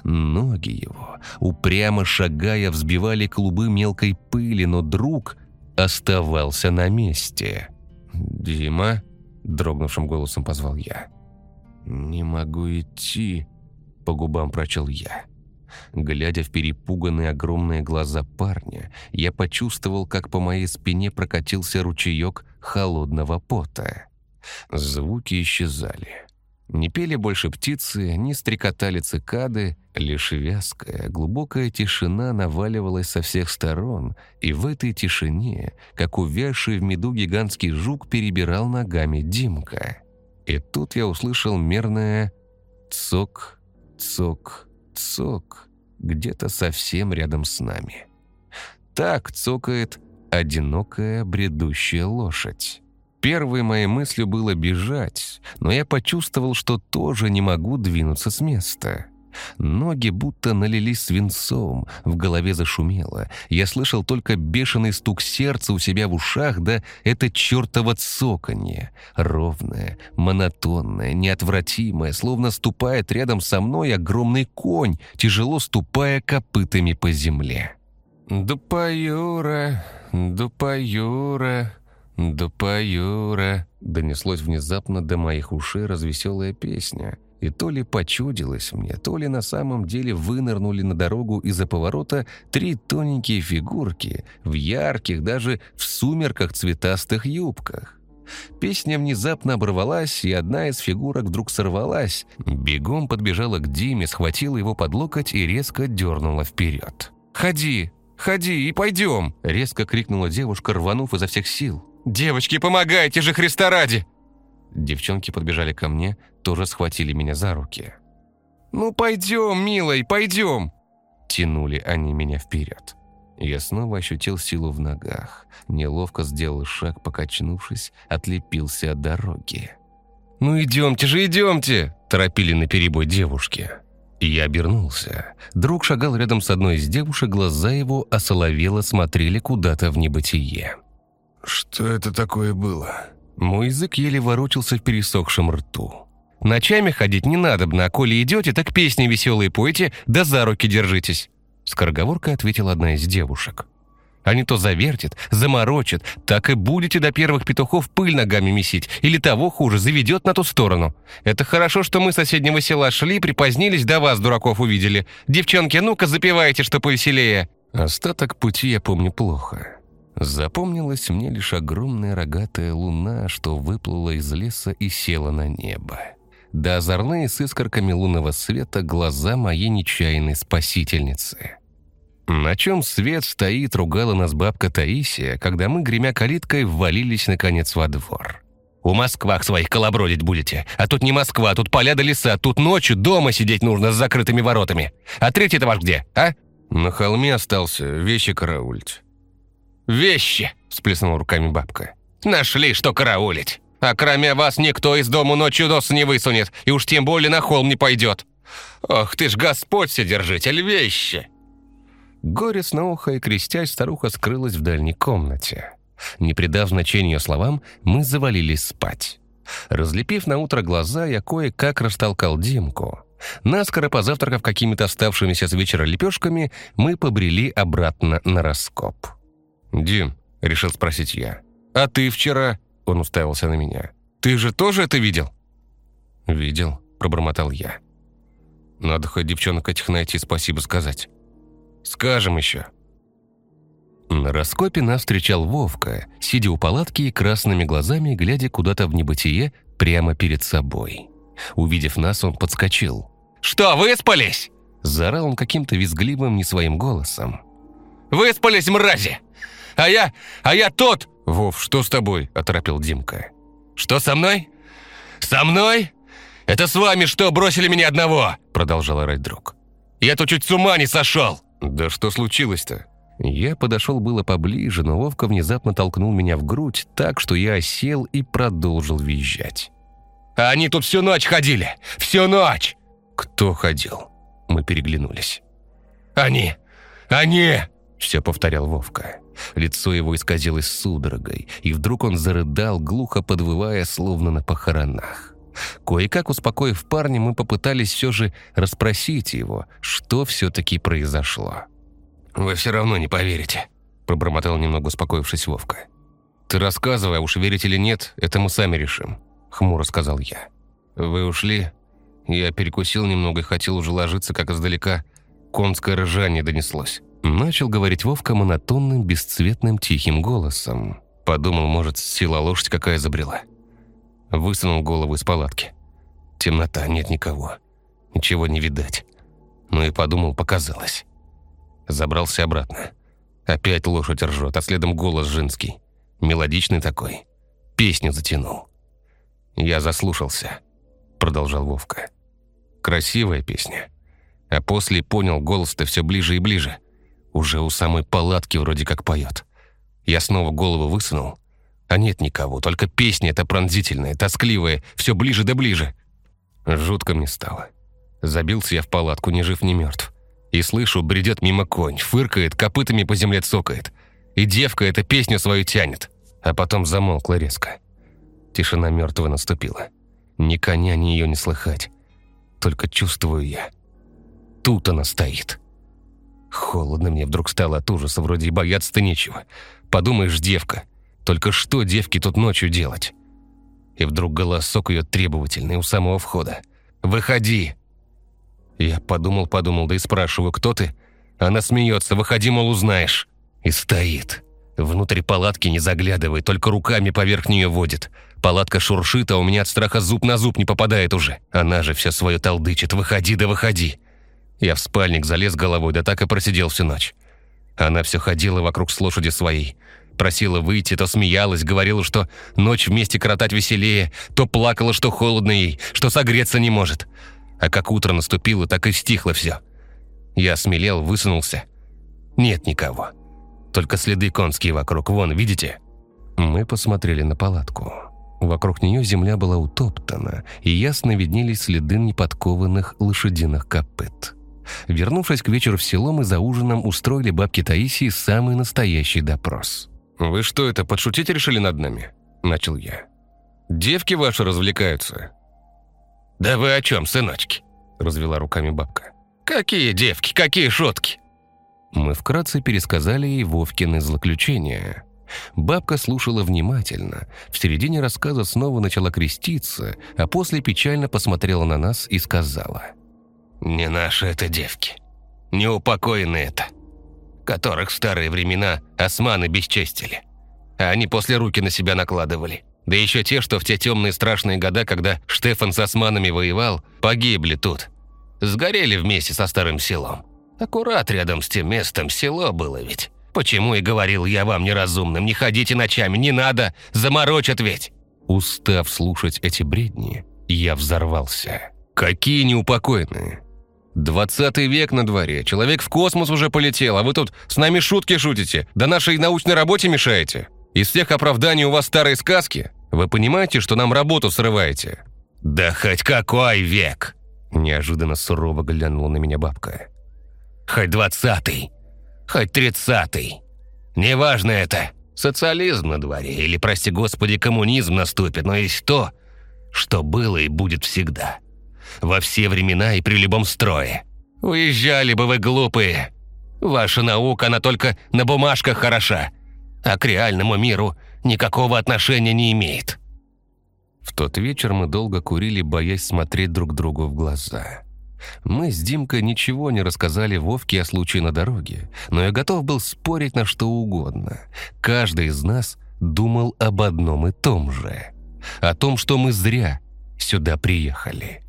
Ноги его, упрямо шагая, взбивали клубы мелкой пыли, но друг оставался на месте. «Дима?» – дрогнувшим голосом позвал я. «Не могу идти», – по губам прочел я. Глядя в перепуганные огромные глаза парня, я почувствовал, как по моей спине прокатился ручеек холодного пота. Звуки исчезали. Не пели больше птицы, не стрекотали цикады, лишь вязкая, глубокая тишина наваливалась со всех сторон, и в этой тишине, как увязший в меду гигантский жук, перебирал ногами Димка. И тут я услышал мерное «цок, цок, цок» где-то совсем рядом с нами. Так цокает одинокая бредущая лошадь. Первой моей мыслью было бежать, но я почувствовал, что тоже не могу двинуться с места. Ноги будто налились свинцом, в голове зашумело. Я слышал только бешеный стук сердца у себя в ушах, да это чертово цоканье. Ровное, монотонное, неотвратимое, словно ступает рядом со мной огромный конь, тяжело ступая копытами по земле. «Дупаюра, дупаюра», «Дупаюра!» — донеслось внезапно до моих ушей развеселая песня. И то ли почудилось мне, то ли на самом деле вынырнули на дорогу из-за поворота три тоненькие фигурки в ярких, даже в сумерках цветастых юбках. Песня внезапно оборвалась, и одна из фигурок вдруг сорвалась. Бегом подбежала к Диме, схватила его под локоть и резко дернула вперед. «Ходи! Ходи и пойдем!» — резко крикнула девушка, рванув изо всех сил. «Девочки, помогайте же, Христа ради!» Девчонки подбежали ко мне, тоже схватили меня за руки. «Ну пойдем, милой, пойдем!» Тянули они меня вперед. Я снова ощутил силу в ногах, неловко сделал шаг, покачнувшись, отлепился от дороги. «Ну идемте же, идемте!» – торопили наперебой девушки. Я обернулся. Друг шагал рядом с одной из девушек, глаза его осоловело смотрели куда-то в небытие. «Что это такое было?» Мой язык еле ворочался в пересохшем рту. «Ночами ходить не надобно, а коли идете, так песни веселые пойте, да за руки держитесь», скороговоркой ответила одна из девушек. Они то завертят, заморочат, так и будете до первых петухов пыль ногами месить, или того хуже, заведет на ту сторону. Это хорошо, что мы с соседнего села шли, припозднились, до вас, дураков, увидели. Девчонки, ну-ка запивайте, что повеселее». Остаток пути я помню плохо. Запомнилась мне лишь огромная рогатая луна, что выплыла из леса и села на небо. Да озорные с искорками лунного света глаза моей нечаянной спасительницы. На чем свет стоит, ругала нас бабка Таисия, когда мы, гремя калиткой, ввалились, наконец, во двор. «У Москвах своих колобродить будете. А тут не Москва, тут поля до леса, тут ночью дома сидеть нужно с закрытыми воротами. А третий-то ваш где, а?» «На холме остался, вещи караулить». «Вещи!» – всплеснула руками бабка. «Нашли, что караулить. А кроме вас никто из дому ночью нос не высунет, и уж тем более на холм не пойдет. Ох, ты ж Господь Вседержитель, вещи!» Горестно ухо и крестясь, старуха скрылась в дальней комнате. Не придав значения ее словам, мы завалились спать. Разлепив на утро глаза, я кое-как растолкал Димку. Наскоро позавтракав какими-то оставшимися с вечера лепешками, мы побрели обратно на раскоп. «Дим», — решил спросить я, — «а ты вчера...» — он уставился на меня. «Ты же тоже это видел?» «Видел», — пробормотал я. «Надо хоть девчонок этих найти, спасибо сказать». «Скажем еще». На раскопе нас встречал Вовка, сидя у палатки и красными глазами, глядя куда-то в небытие прямо перед собой. Увидев нас, он подскочил. «Что, выспались?» Заорал он каким-то визгливым не своим голосом. «Выспались, мрази! А я... а я тот...» «Вов, что с тобой?» – оторопил Димка. «Что со мной? Со мной? Это с вами что, бросили меня одного?» – продолжал орать друг. «Я тут чуть с ума не сошел!» «Да что случилось-то?» Я подошел было поближе, но Вовка внезапно толкнул меня в грудь так, что я осел и продолжил визжать. «А они тут всю ночь ходили! Всю ночь!» «Кто ходил?» Мы переглянулись. «Они! Они!» Все повторял Вовка. Лицо его исказилось судорогой, и вдруг он зарыдал, глухо подвывая, словно на похоронах. Кое-как успокоив парня, мы попытались все же расспросить его, что все-таки произошло. «Вы все равно не поверите», – пробормотал немного успокоившись Вовка. «Ты рассказывай, а уж верить или нет, это мы сами решим», – хмуро сказал я. «Вы ушли. Я перекусил немного и хотел уже ложиться, как издалека конское ржание донеслось. Начал говорить Вовка монотонным, бесцветным, тихим голосом. Подумал, может, сила лошадь какая забрела. Высунул голову из палатки. Темнота, нет никого. Ничего не видать. Ну и подумал, показалось. Забрался обратно. Опять лошадь ржет, а следом голос женский. Мелодичный такой. Песню затянул. Я заслушался, продолжал Вовка. Красивая песня. А после понял, голос-то все ближе и ближе – уже у самой палатки вроде как поет. Я снова голову высунул. А нет никого, только песня эта пронзительная, тоскливая, все ближе да ближе. Жутко мне стало. Забился я в палатку, ни жив, ни мертв. И слышу, бредет мимо конь, фыркает, копытами по земле цокает. И девка эта песню свою тянет. А потом замолкла резко. Тишина мертвая наступила. Ни коня, ни ее не слыхать. Только чувствую я. Тут она стоит. Холодно мне вдруг стало от ужаса, вроде и бояться-то нечего. Подумаешь, девка. Только что девке тут ночью делать? И вдруг голосок ее требовательный у самого входа. «Выходи!» Я подумал-подумал, да и спрашиваю, кто ты? Она смеется, выходи, мол, узнаешь. И стоит. Внутри палатки не заглядывает, только руками поверх нее водит. Палатка шуршит, а у меня от страха зуб на зуб не попадает уже. Она же все свое толдычит. «Выходи, да выходи!» Я в спальник залез головой, да так и просидел всю ночь. Она все ходила вокруг с лошади своей. Просила выйти, то смеялась, говорила, что ночь вместе коротать веселее, то плакала, что холодно ей, что согреться не может. А как утро наступило, так и стихло все. Я смелел, высунулся. Нет никого. Только следы конские вокруг, вон, видите? Мы посмотрели на палатку. Вокруг нее земля была утоптана, и ясно виднелись следы неподкованных лошадиных копыт. Вернувшись к вечеру в село, мы за ужином устроили бабке Таисии самый настоящий допрос. «Вы что это, подшутить решили над нами?» – начал я. «Девки ваши развлекаются». «Да вы о чем, сыночки?» – развела руками бабка. «Какие девки, какие шутки?» Мы вкратце пересказали ей Вовкины злоключения. Бабка слушала внимательно, в середине рассказа снова начала креститься, а после печально посмотрела на нас и сказала. «Не наши это девки, неупокоены это, которых в старые времена османы бесчестили, а они после руки на себя накладывали». Да еще те, что в те темные страшные года, когда Штефан с османами воевал, погибли тут. Сгорели вместе со старым селом. Аккурат рядом с тем местом село было ведь. Почему и говорил я вам неразумным, не ходите ночами, не надо, заморочат ведь. Устав слушать эти бредни, я взорвался. Какие неупокоенные. Двадцатый век на дворе, человек в космос уже полетел, а вы тут с нами шутки шутите, да нашей научной работе мешаете. Из всех оправданий у вас старые сказки? Вы понимаете, что нам работу срываете?» «Да хоть какой век!» Неожиданно сурово глянула на меня бабка. «Хоть двадцатый, хоть тридцатый. Неважно это, социализм на дворе или, прости господи, коммунизм наступит, но есть то, что было и будет всегда. Во все времена и при любом строе. Уезжали бы вы глупые. Ваша наука, она только на бумажках хороша, а к реальному миру – никакого отношения не имеет». В тот вечер мы долго курили, боясь смотреть друг другу в глаза. Мы с Димкой ничего не рассказали Вовке о случае на дороге, но я готов был спорить на что угодно. Каждый из нас думал об одном и том же. О том, что мы зря сюда приехали.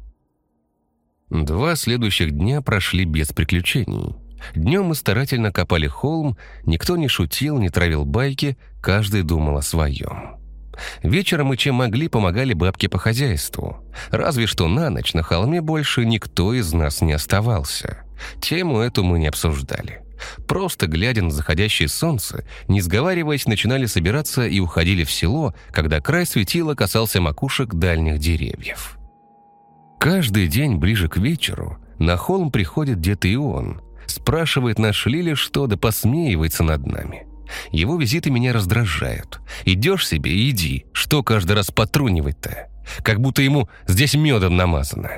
Два следующих дня прошли без приключений. Днем мы старательно копали холм, никто не шутил, не травил байки, каждый думал о своем. Вечером мы чем могли помогали бабке по хозяйству. Разве что на ночь на холме больше никто из нас не оставался. Тему эту мы не обсуждали. Просто глядя на заходящее солнце, не сговариваясь, начинали собираться и уходили в село, когда край светила касался макушек дальних деревьев. Каждый день ближе к вечеру на холм приходит Ион, Спрашивает, нашли ли что, да посмеивается над нами. Его визиты меня раздражают. Идешь себе, иди. Что каждый раз потрунивать-то? Как будто ему здесь медом намазано.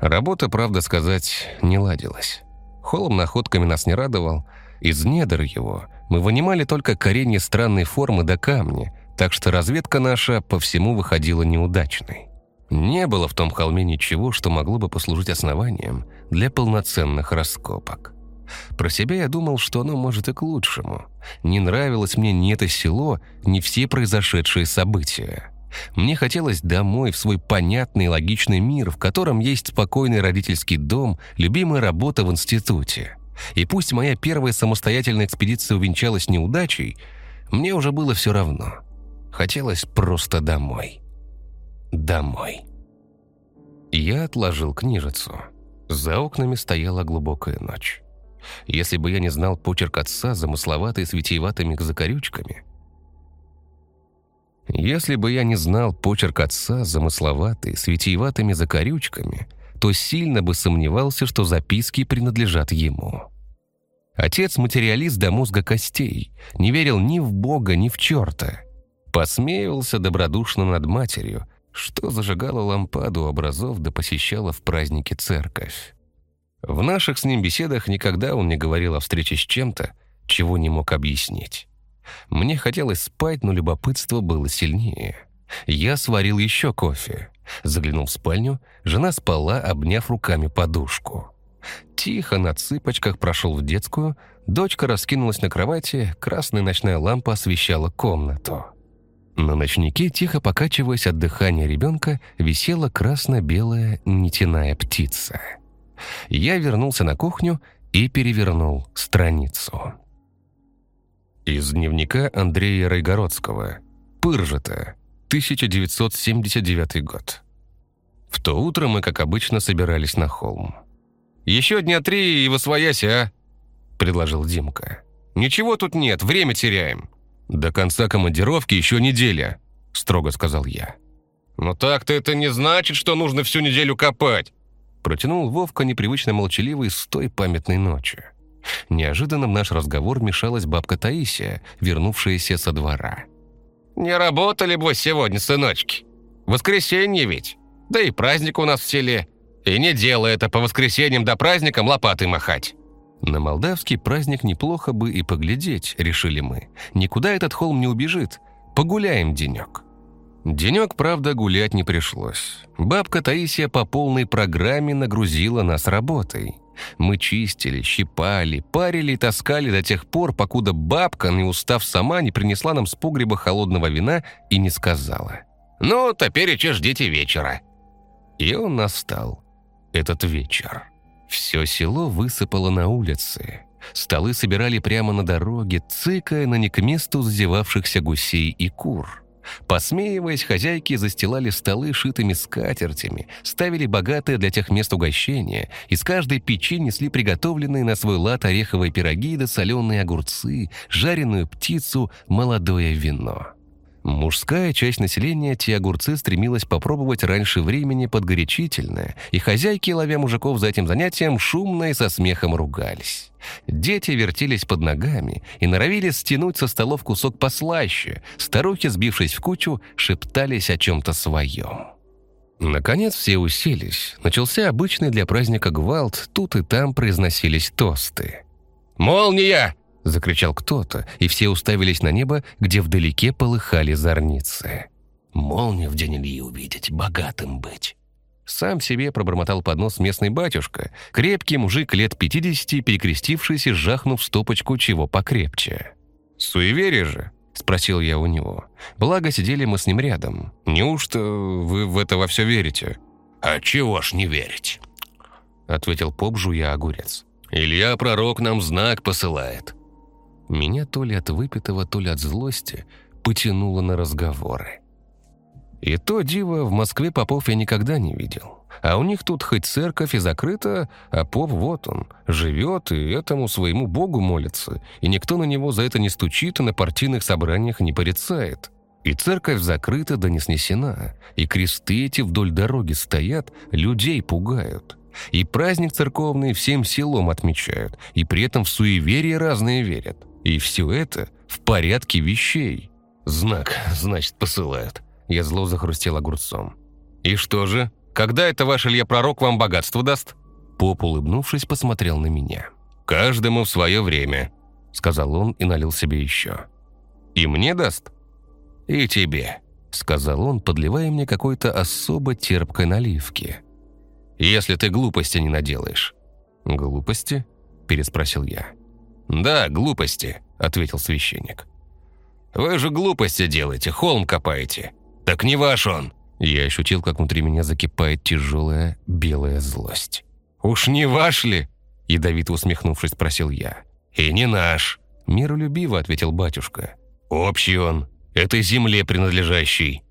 Работа, правда сказать, не ладилась. Холм находками нас не радовал. Из недр его мы вынимали только коренья странной формы до камня, так что разведка наша по всему выходила неудачной. Не было в том холме ничего, что могло бы послужить основанием для полноценных раскопок. Про себя я думал, что оно может и к лучшему. Не нравилось мне ни это село, ни все произошедшие события. Мне хотелось домой, в свой понятный и логичный мир, в котором есть спокойный родительский дом, любимая работа в институте. И пусть моя первая самостоятельная экспедиция увенчалась неудачей, мне уже было все равно. Хотелось просто домой. Домой. Я отложил книжицу. За окнами стояла глубокая ночь. Если бы я не знал почерк отца, замысловатый с витиеватыми закорючками. Если бы я не знал почерк отца, замысловатый, с витиеватыми закорючками, то сильно бы сомневался, что записки принадлежат ему. Отец материалист до мозга костей, не верил ни в Бога, ни в черта. Посмеивался добродушно над матерью, что зажигала лампаду образов да посещала в празднике церковь. В наших с ним беседах никогда он не говорил о встрече с чем-то, чего не мог объяснить. Мне хотелось спать, но любопытство было сильнее. Я сварил еще кофе. Заглянул в спальню, жена спала, обняв руками подушку. Тихо на цыпочках прошел в детскую, дочка раскинулась на кровати, красная ночная лампа освещала комнату. На ночнике, тихо покачиваясь от дыхания ребенка, висела красно-белая нитяная птица я вернулся на кухню и перевернул страницу. Из дневника Андрея Райгородского. Пыржета. 1979 год. В то утро мы, как обычно, собирались на холм. «Еще дня три и восвоясь, а?» – предложил Димка. «Ничего тут нет, время теряем». «До конца командировки еще неделя», – строго сказал я. «Но так-то это не значит, что нужно всю неделю копать. Протянул Вовка непривычно молчаливый с той памятной ночи. Неожиданно в наш разговор вмешалась бабка Таисия, вернувшаяся со двора. «Не работали бы сегодня, сыночки. Воскресенье ведь. Да и праздник у нас в селе. И не дело это по воскресеньям да праздникам лопатой махать. На молдавский праздник неплохо бы и поглядеть, решили мы. Никуда этот холм не убежит. Погуляем денек. Денек, правда, гулять не пришлось. Бабка Таисия по полной программе нагрузила нас работой. Мы чистили, щипали, парили и таскали до тех пор, покуда бабка, не устав сама, не принесла нам с погреба холодного вина и не сказала. «Ну, теперь и ждите вечера». И он настал, этот вечер. Все село высыпало на улицы. Столы собирали прямо на дороге, цыкая на не к месту зазевавшихся гусей и кур. Посмеиваясь, хозяйки застилали столы шитыми скатертями, ставили богатые для тех мест угощения, из каждой печи несли приготовленные на свой лад ореховые пироги да соленые огурцы, жареную птицу, молодое вино. Мужская часть населения те огурцы стремилась попробовать раньше времени подгорячительное, и хозяйки, ловя мужиков за этим занятием, шумно и со смехом ругались. Дети вертелись под ногами и норовили стянуть со столов кусок послаще, старухи, сбившись в кучу, шептались о чем-то своем. Наконец все уселись. Начался обычный для праздника гвалт, тут и там произносились тосты. «Молния! — закричал кто-то, и все уставились на небо, где вдалеке полыхали зорницы. «Молнию в день Ильи увидеть, богатым быть». Сам себе пробормотал под нос местный батюшка, крепкий мужик лет пятидесяти, перекрестившийся, жахнув стопочку чего покрепче. «Суеверие же?» — спросил я у него. Благо, сидели мы с ним рядом. «Неужто вы в это во все верите?» «А чего ж не верить?» — ответил поп, жуя огурец. «Илья пророк нам знак посылает. Меня то ли от выпитого, то ли от злости потянуло на разговоры. И то диво, в Москве попов я никогда не видел. А у них тут хоть церковь и закрыта, а поп вот он, живет и этому своему богу молится, и никто на него за это не стучит и на партийных собраниях не порицает. И церковь закрыта да не снесена, и кресты эти вдоль дороги стоят, людей пугают. И праздник церковный всем селом отмечают, и при этом в суеверие разные верят. И все это в порядке вещей. Знак, значит, посылают. Я зло захрустел огурцом. И что же? Когда это ваш Илья-пророк вам богатство даст? Поп, улыбнувшись, посмотрел на меня. «Каждому в свое время», — сказал он и налил себе еще. «И мне даст?» «И тебе», — сказал он, подливая мне какой-то особо терпкой наливки. «Если ты глупости не наделаешь». «Глупости?» – переспросил я. «Да, глупости», — ответил священник. «Вы же глупости делаете, холм копаете. Так не ваш он». Я ощутил, как внутри меня закипает тяжелая белая злость. «Уж не ваш ли?» – ядовито усмехнувшись, спросил я. «И не наш», – миролюбиво ответил батюшка. «Общий он, этой земле принадлежащий».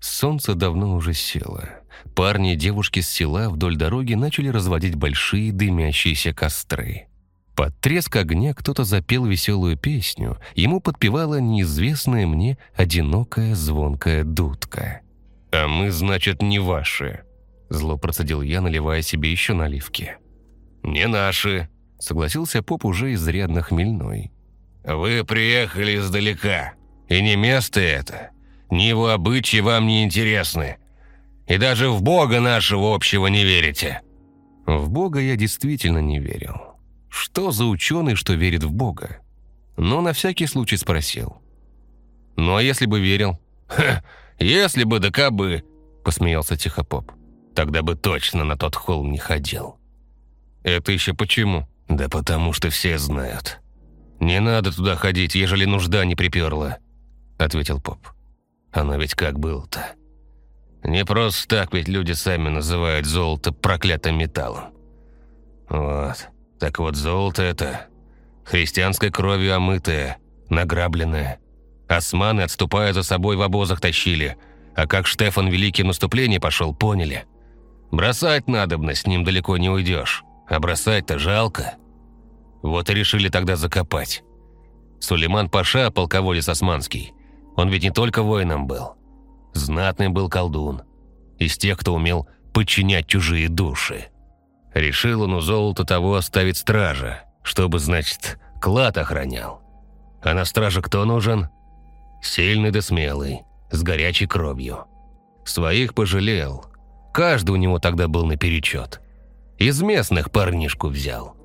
Солнце давно уже село. Парни и девушки с села вдоль дороги начали разводить большие дымящиеся костры. Под треск огня кто-то запел веселую песню, ему подпевала неизвестная мне одинокая звонкая дудка. «А мы, значит, не ваши», — зло процедил я, наливая себе еще наливки. «Не наши», — согласился поп уже изрядно хмельной. «Вы приехали издалека, и не место это, ни его обычаи вам не интересны, и даже в Бога нашего общего не верите». В Бога я действительно не верил. Что за ученый, что верит в Бога? Но на всякий случай спросил. «Ну а если бы верил?» «Ха, если бы да кабы», — посмеялся Тихопоп. «Тогда бы точно на тот холм не ходил». «Это еще почему?» «Да потому что все знают». «Не надо туда ходить, ежели нужда не приперла», — ответил поп. «Оно ведь как было-то? Не просто так ведь люди сами называют золото проклятым металлом. Вот. Так вот, золото это христианской кровью омытое, награбленное. Османы, отступая за собой, в обозах тащили. А как Штефан Великий наступление пошел, поняли. Бросать надобно, с ним далеко не уйдешь. А бросать-то жалко. Вот и решили тогда закопать. Сулейман Паша, полководец османский, он ведь не только воином был. Знатный был колдун. Из тех, кто умел подчинять чужие души. Решил он у золота того оставить стража, чтобы, значит, клад охранял. А на страже кто нужен? Сильный да смелый, с горячей кровью. Своих пожалел. Каждый у него тогда был наперечет. Из местных парнишку взял.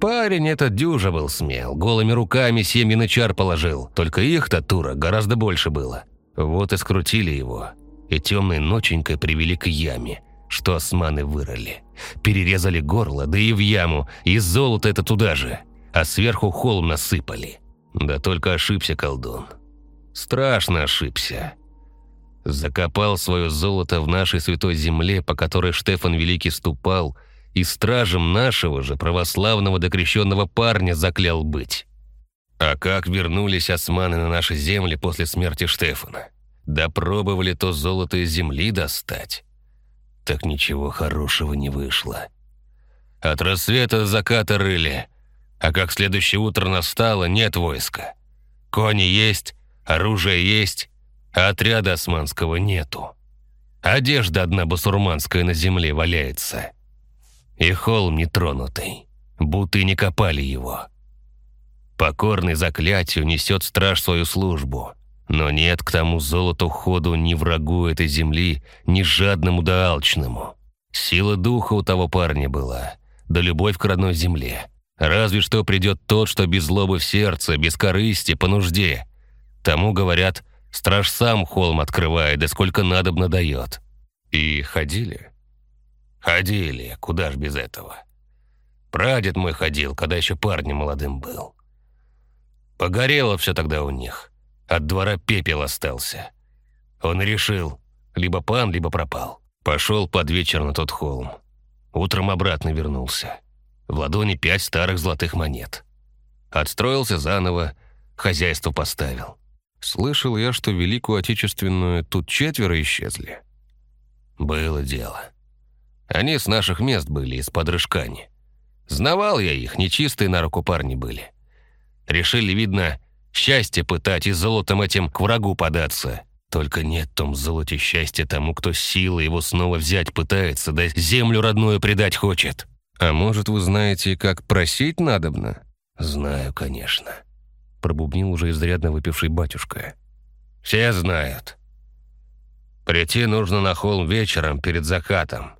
Парень этот дюжа был смел, голыми руками семьи на чар положил, только их-то тура гораздо больше было. Вот и скрутили его, и темной ноченькой привели к яме, что османы вырыли. Перерезали горло, да и в яму, и золото это туда же, а сверху холм насыпали. Да только ошибся колдун. Страшно ошибся. Закопал свое золото в нашей святой земле, по которой Штефан Великий ступал, и стражем нашего же православного докрещенного парня заклял быть. А как вернулись османы на наши земли после смерти Штефана? Да пробовали то золото из земли достать. Так ничего хорошего не вышло. От рассвета до заката рыли, а как следующее утро настало, нет войска. Кони есть, оружие есть, а отряда османского нету. Одежда одна басурманская на земле валяется. И холм нетронутый, будто и не копали его. Покорный заклятию несет страж свою службу, но нет к тому золоту ходу ни врагу этой земли, ни жадному да алчному. Сила духа у того парня была, да любовь к родной земле. Разве что придет тот, что без злобы в сердце, без корысти, по нужде. Тому, говорят, страж сам холм открывает, да сколько надобно дает. И ходили? Ходили, куда ж без этого. Прадед мой ходил, когда еще парнем молодым был. Погорело все тогда у них. От двора пепел остался. Он решил, либо пан, либо пропал. Пошел под вечер на тот холм. Утром обратно вернулся. В ладони пять старых золотых монет. Отстроился заново, хозяйство поставил. Слышал я, что Великую Отечественную тут четверо исчезли. Было дело. Они с наших мест были, из-под Рыжкани. Знавал я их, нечистые на руку парни были. Решили, видно, счастье пытать и золотом этим к врагу податься. Только нет в том золоте счастья тому, кто силой его снова взять пытается, да землю родную предать хочет. А может, вы знаете, как просить надобно? Знаю, конечно. Пробубнил уже изрядно выпивший батюшка. Все знают. Прийти нужно на холм вечером перед закатом.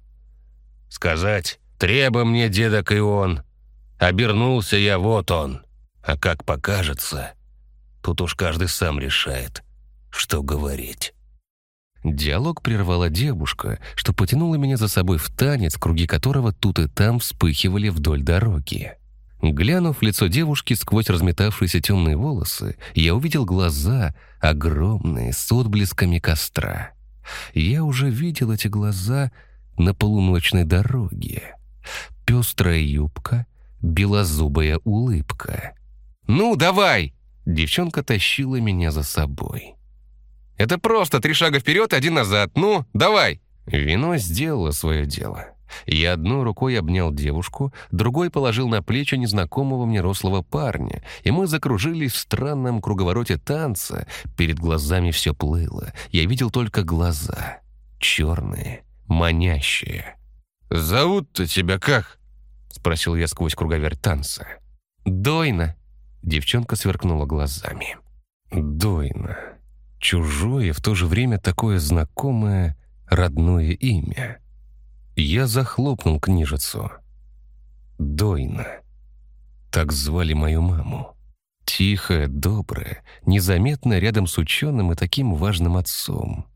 Сказать, треба мне дедок и он. Обернулся я, вот он. А как покажется, тут уж каждый сам решает, что говорить. Диалог прервала девушка, что потянула меня за собой в танец, круги которого тут и там вспыхивали вдоль дороги. Глянув в лицо девушки сквозь разметавшиеся темные волосы, я увидел глаза, огромные, с отблесками костра. Я уже видел эти глаза на полуночной дороге. Пестрая юбка, белозубая улыбка. «Ну, давай!» Девчонка тащила меня за собой. «Это просто три шага вперед и один назад. Ну, давай!» Вино сделало свое дело. Я одной рукой обнял девушку, другой положил на плечи незнакомого мне рослого парня, и мы закружились в странном круговороте танца. Перед глазами все плыло. Я видел только глаза. Черные, манящие. «Зовут-то тебя как?» — спросил я сквозь круговерть танца. «Дойна», Девчонка сверкнула глазами. Дойна. Чужое, в то же время такое знакомое, родное имя. Я захлопнул книжицу. Дойна. Так звали мою маму. Тихая, добрая, незаметная рядом с ученым и таким важным отцом.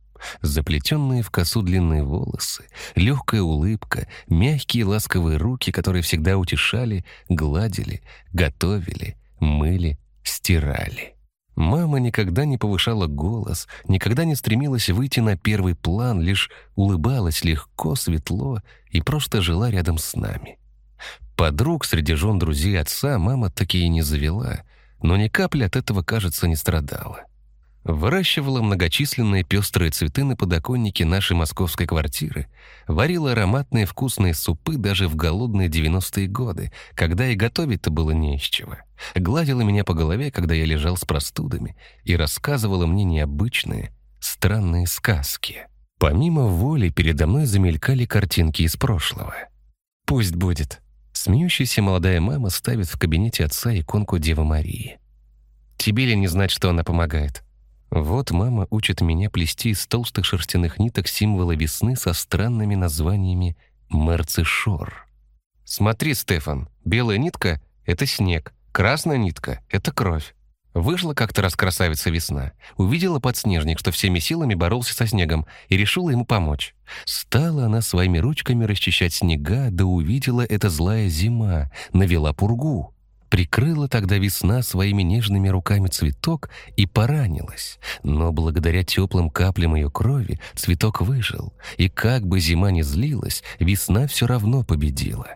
Заплетенные в косу длинные волосы, легкая улыбка, мягкие ласковые руки, которые всегда утешали, гладили, готовили, мыли, стирали. Мама никогда не повышала голос, никогда не стремилась выйти на первый план, лишь улыбалась легко, светло и просто жила рядом с нами. Подруг среди жен друзей отца мама такие не завела, но ни капли от этого, кажется, не страдала. Выращивала многочисленные пестрые цветы на подоконнике нашей московской квартиры, варила ароматные вкусные супы даже в голодные 90-е годы, когда и готовить-то было не из чего. Гладила меня по голове, когда я лежал с простудами, и рассказывала мне необычные, странные сказки. Помимо воли передо мной замелькали картинки из прошлого. «Пусть будет». Смеющаяся молодая мама ставит в кабинете отца иконку Девы Марии. «Тебе ли не знать, что она помогает?» Вот мама учит меня плести из толстых шерстяных ниток символы весны со странными названиями «Мерцешор». Смотри, Стефан, белая нитка это снег, красная нитка — это кровь. Вышла как-то раз красавица весна, увидела подснежник, что всеми силами боролся со снегом, и решила ему помочь. Стала она своими ручками расчищать снега, да увидела эта злая зима, навела пургу. Прикрыла тогда весна своими нежными руками цветок и поранилась. Но благодаря теплым каплям ее крови цветок выжил, и как бы зима ни злилась, весна все равно победила.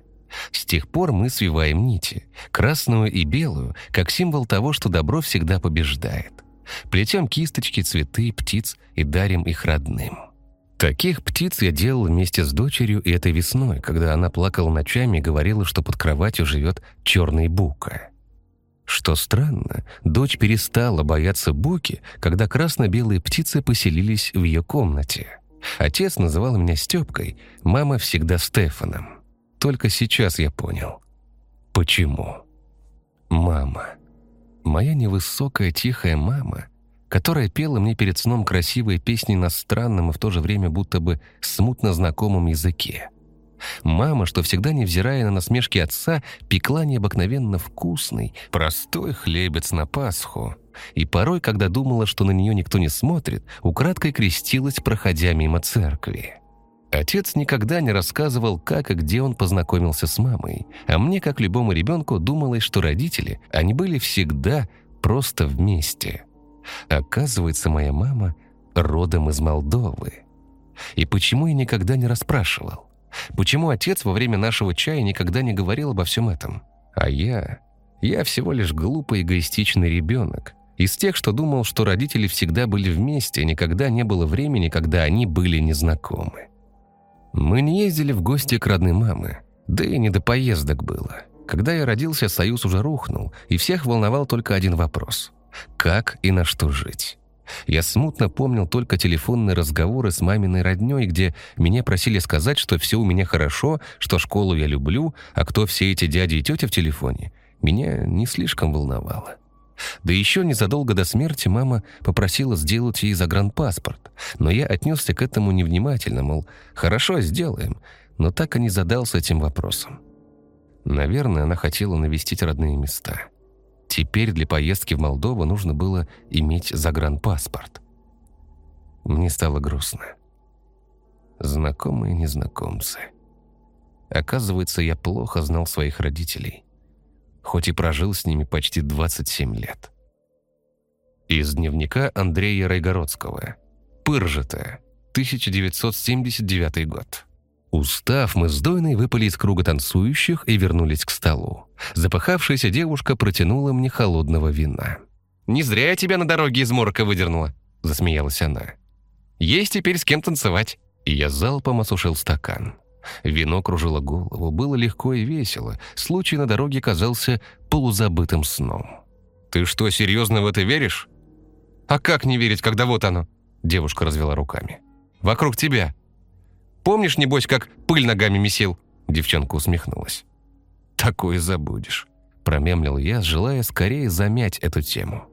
С тех пор мы свиваем нити, красную и белую, как символ того, что добро всегда побеждает. Плетем кисточки, цветы, птиц и дарим их родным. Таких птиц я делал вместе с дочерью и этой весной, когда она плакала ночами и говорила, что под кроватью живет черный бука. Что странно, дочь перестала бояться буки, когда красно-белые птицы поселились в ее комнате. Отец называл меня Степкой, мама всегда Стефаном. Только сейчас я понял. Почему? Мама. Моя невысокая тихая мама, которая пела мне перед сном красивые песни на странном и в то же время будто бы смутно знакомом языке. Мама, что всегда, невзирая на насмешки отца, пекла необыкновенно вкусный, простой хлебец на Пасху. И порой, когда думала, что на нее никто не смотрит, украдкой крестилась, проходя мимо церкви. Отец никогда не рассказывал, как и где он познакомился с мамой, а мне, как любому ребенку, думалось, что родители, они были всегда просто вместе. Оказывается, моя мама родом из Молдовы. И почему я никогда не расспрашивал? Почему отец во время нашего чая никогда не говорил обо всем этом? А я... Я всего лишь глупый эгоистичный ребенок. Из тех, что думал, что родители всегда были вместе, никогда не было времени, когда они были незнакомы. Мы не ездили в гости к родной мамы, да и не до поездок было. Когда я родился, союз уже рухнул, и всех волновал только один вопрос – как и на что жить? Я смутно помнил только телефонные разговоры с маминой роднёй, где меня просили сказать, что все у меня хорошо, что школу я люблю, а кто все эти дяди и тети в телефоне, меня не слишком волновало. Да еще незадолго до смерти мама попросила сделать ей загранпаспорт, но я отнесся к этому невнимательно, мол, хорошо, сделаем, но так и не задался этим вопросом. Наверное, она хотела навестить родные места. Теперь для поездки в Молдову нужно было иметь загранпаспорт. Мне стало грустно. Знакомые незнакомцы. Оказывается, я плохо знал своих родителей хоть и прожил с ними почти 27 лет. Из дневника Андрея Райгородского. Пыржета, 1979 год. Устав, мы с Дойной выпали из круга танцующих и вернулись к столу. Запахавшаяся девушка протянула мне холодного вина. «Не зря я тебя на дороге из морока выдернула», — засмеялась она. «Есть теперь с кем танцевать». И я залпом осушил стакан. Вино кружило голову, было легко и весело. Случай на дороге казался полузабытым сном. «Ты что, серьезно в это веришь?» «А как не верить, когда вот оно?» Девушка развела руками. «Вокруг тебя. Помнишь, небось, как пыль ногами месил?» Девчонка усмехнулась. «Такое забудешь», – промямлил я, желая скорее замять эту тему.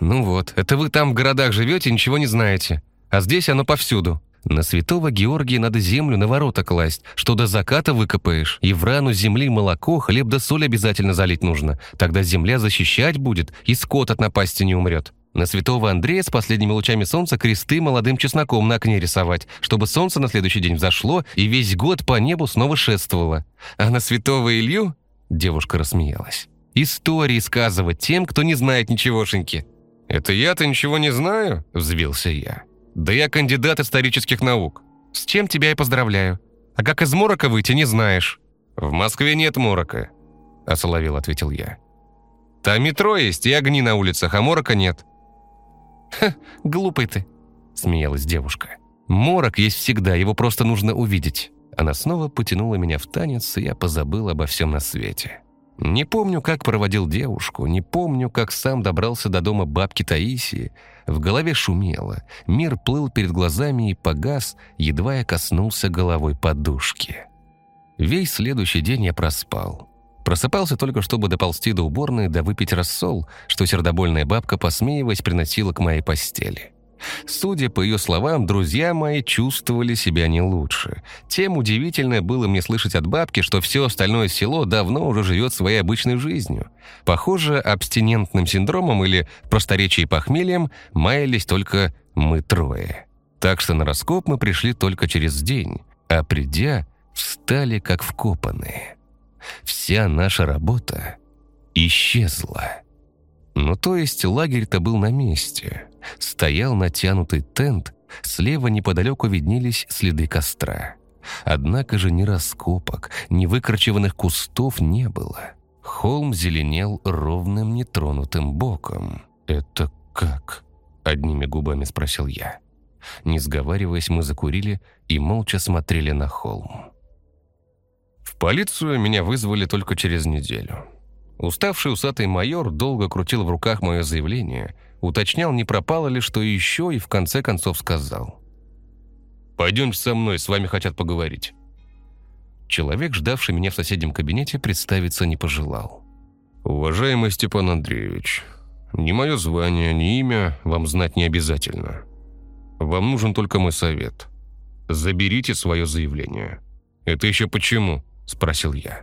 «Ну вот, это вы там в городах живете ничего не знаете. А здесь оно повсюду. На святого Георгия надо землю на ворота класть, что до заката выкопаешь. И в рану земли молоко, хлеб да соль обязательно залить нужно. Тогда земля защищать будет, и скот от напасти не умрет. На святого Андрея с последними лучами солнца кресты молодым чесноком на окне рисовать, чтобы солнце на следующий день взошло и весь год по небу снова шествовало. А на святого Илью...» Девушка рассмеялась. «Истории сказывать тем, кто не знает ничегошеньки». «Это я-то ничего не знаю?» – взвился я. «Да я кандидат исторических наук. С чем тебя и поздравляю. А как из морока выйти, не знаешь». «В Москве нет морока», – осоловил ответил я. «Там метро есть и огни на улицах, а морока нет». «Ха, глупый ты», – смеялась девушка. «Морок есть всегда, его просто нужно увидеть». Она снова потянула меня в танец, и я позабыл обо всем на свете. Не помню, как проводил девушку, не помню, как сам добрался до дома бабки Таисии. В голове шумело, мир плыл перед глазами и погас, едва я коснулся головой подушки. Весь следующий день я проспал. Просыпался только, чтобы доползти до уборной да выпить рассол, что сердобольная бабка, посмеиваясь, приносила к моей постели. Судя по ее словам, друзья мои чувствовали себя не лучше. Тем удивительное было мне слышать от бабки, что все остальное село давно уже живет своей обычной жизнью. Похоже, абстинентным синдромом или просторечии похмельем маялись только мы трое. Так что на раскоп мы пришли только через день, а придя, встали как вкопанные. Вся наша работа исчезла. Ну, то есть лагерь-то был на месте. Стоял натянутый тент, слева неподалеку виднелись следы костра. Однако же ни раскопок, ни выкорчеванных кустов не было. Холм зеленел ровным нетронутым боком. «Это как?» — одними губами спросил я. Не сговариваясь, мы закурили и молча смотрели на холм. Полицию меня вызвали только через неделю. Уставший усатый майор долго крутил в руках мое заявление, уточнял, не пропало ли что еще, и в конце концов сказал. «Пойдемте со мной, с вами хотят поговорить». Человек, ждавший меня в соседнем кабинете, представиться не пожелал. «Уважаемый Степан Андреевич, ни мое звание, ни имя вам знать не обязательно. Вам нужен только мой совет. Заберите свое заявление». «Это еще почему?» – спросил я.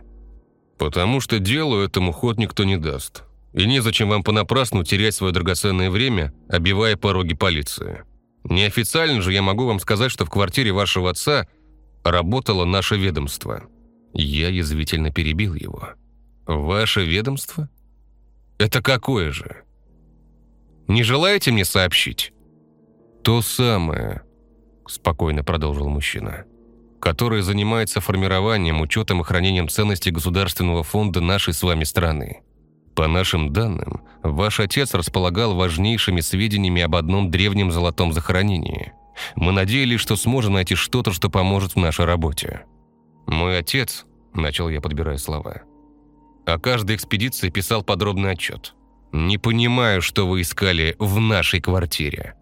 «Потому что делу этому ход никто не даст. И незачем вам понапрасну терять свое драгоценное время, обивая пороги полиции. Неофициально же я могу вам сказать, что в квартире вашего отца работало наше ведомство». Я язвительно перебил его. «Ваше ведомство? Это какое же? Не желаете мне сообщить?» «То самое», – спокойно продолжил мужчина который занимается формированием, учетом и хранением ценностей государственного фонда нашей с вами страны. По нашим данным, ваш отец располагал важнейшими сведениями об одном древнем золотом захоронении. Мы надеялись, что сможем найти что-то, что поможет в нашей работе. Мой отец, начал я, подбирая слова, о каждой экспедиции писал подробный отчет. Не понимаю, что вы искали в нашей квартире.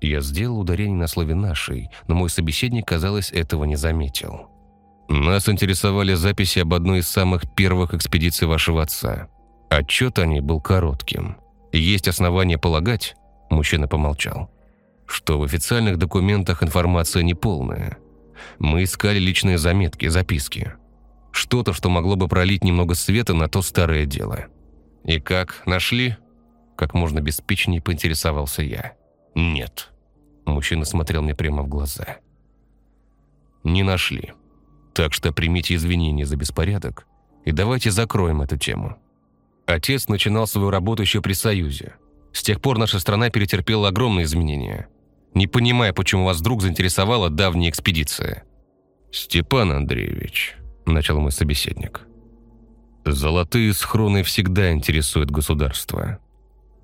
Я сделал ударение на слове «нашей», но мой собеседник, казалось, этого не заметил. Нас интересовали записи об одной из самых первых экспедиций вашего отца. Отчет о ней был коротким. Есть основания полагать, мужчина помолчал, что в официальных документах информация неполная. Мы искали личные заметки, записки. Что-то, что могло бы пролить немного света на то старое дело. И как, нашли? Как можно беспечнее поинтересовался я. «Нет». Мужчина смотрел мне прямо в глаза. «Не нашли. Так что примите извинения за беспорядок и давайте закроем эту тему». Отец начинал свою работу еще при Союзе. С тех пор наша страна перетерпела огромные изменения. Не понимая, почему вас вдруг заинтересовала давняя экспедиция. «Степан Андреевич», – начал мой собеседник, – «золотые схроны всегда интересуют государство.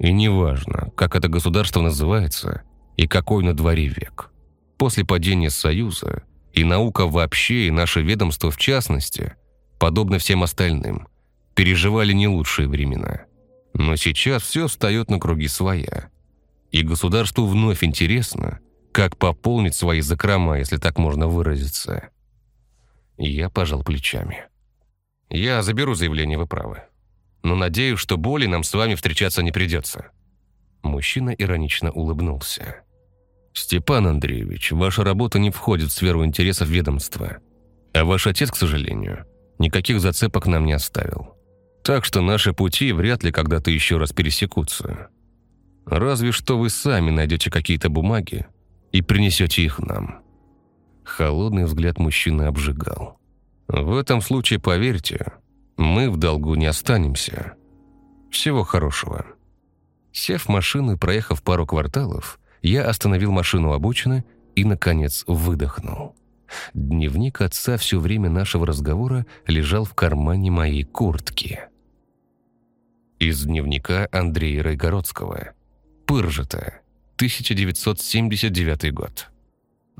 И неважно, как это государство называется и какой на дворе век. После падения Союза и наука вообще, и наше ведомство в частности, подобно всем остальным, переживали не лучшие времена. Но сейчас все встает на круги своя. И государству вновь интересно, как пополнить свои закрома, если так можно выразиться. Я пожал плечами. «Я заберу заявление, вы правы но надеюсь, что боли нам с вами встречаться не придется». Мужчина иронично улыбнулся. «Степан Андреевич, ваша работа не входит в сферу интересов ведомства. А ваш отец, к сожалению, никаких зацепок нам не оставил. Так что наши пути вряд ли когда-то еще раз пересекутся. Разве что вы сами найдете какие-то бумаги и принесете их нам». Холодный взгляд мужчины обжигал. «В этом случае, поверьте, мы в долгу не останемся. Всего хорошего. Сев в машину и проехав пару кварталов, я остановил машину обочины и, наконец, выдохнул. Дневник отца все время нашего разговора лежал в кармане моей куртки. Из дневника Андрея Райгородского. Пыржета. 1979 год.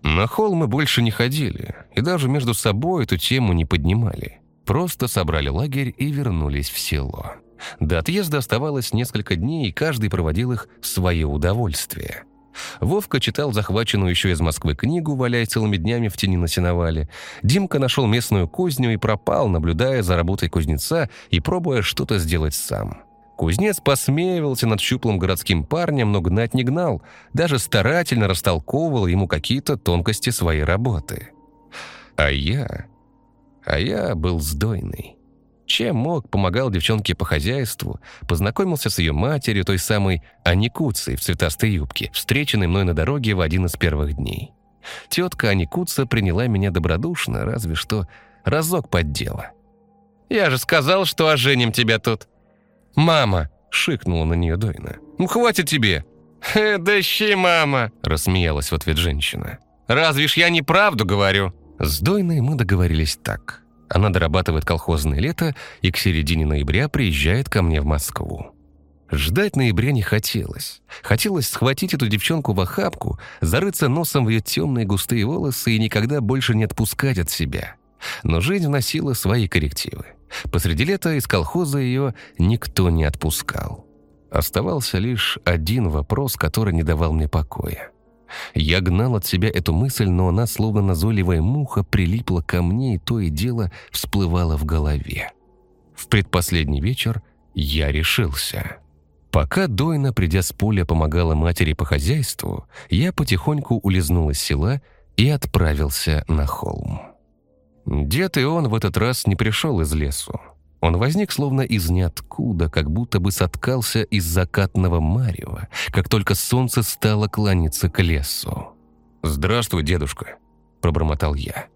На холл мы больше не ходили, и даже между собой эту тему не поднимали. Просто собрали лагерь и вернулись в село. До отъезда оставалось несколько дней, и каждый проводил их в свое удовольствие. Вовка читал захваченную еще из Москвы книгу, валяясь целыми днями в тени на сеновале. Димка нашел местную кузню и пропал, наблюдая за работой кузнеца и пробуя что-то сделать сам. Кузнец посмеивался над щуплым городским парнем, но гнать не гнал, даже старательно растолковывал ему какие-то тонкости своей работы. А я... А я был сдойный. Чем мог, помогал девчонке по хозяйству, познакомился с ее матерью, той самой Аникуцей в цветастой юбке, встреченной мной на дороге в один из первых дней. Тетка Аникуца приняла меня добродушно, разве что разок поддела. «Я же сказал, что оженим тебя тут!» «Мама!» — шикнула на нее Дойна. «Ну, хватит тебе!» «Э, «Дыщи, мама!» — рассмеялась в ответ женщина. «Разве ж я неправду говорю?» С Дойной мы договорились так. Она дорабатывает колхозное лето и к середине ноября приезжает ко мне в Москву. Ждать ноября не хотелось. Хотелось схватить эту девчонку в охапку, зарыться носом в ее темные густые волосы и никогда больше не отпускать от себя. Но жизнь вносила свои коррективы. Посреди лета из колхоза ее никто не отпускал. Оставался лишь один вопрос, который не давал мне покоя. Я гнал от себя эту мысль, но она, словно назойливая муха, прилипла ко мне и то и дело всплывала в голове. В предпоследний вечер я решился. Пока Дойна, придя с поля, помогала матери по хозяйству, я потихоньку улизнул из села и отправился на холм. Дед и он в этот раз не пришел из лесу. Он возник словно из ниоткуда, как будто бы соткался из закатного марева, как только солнце стало клониться к лесу. «Здравствуй, дедушка», — пробормотал я.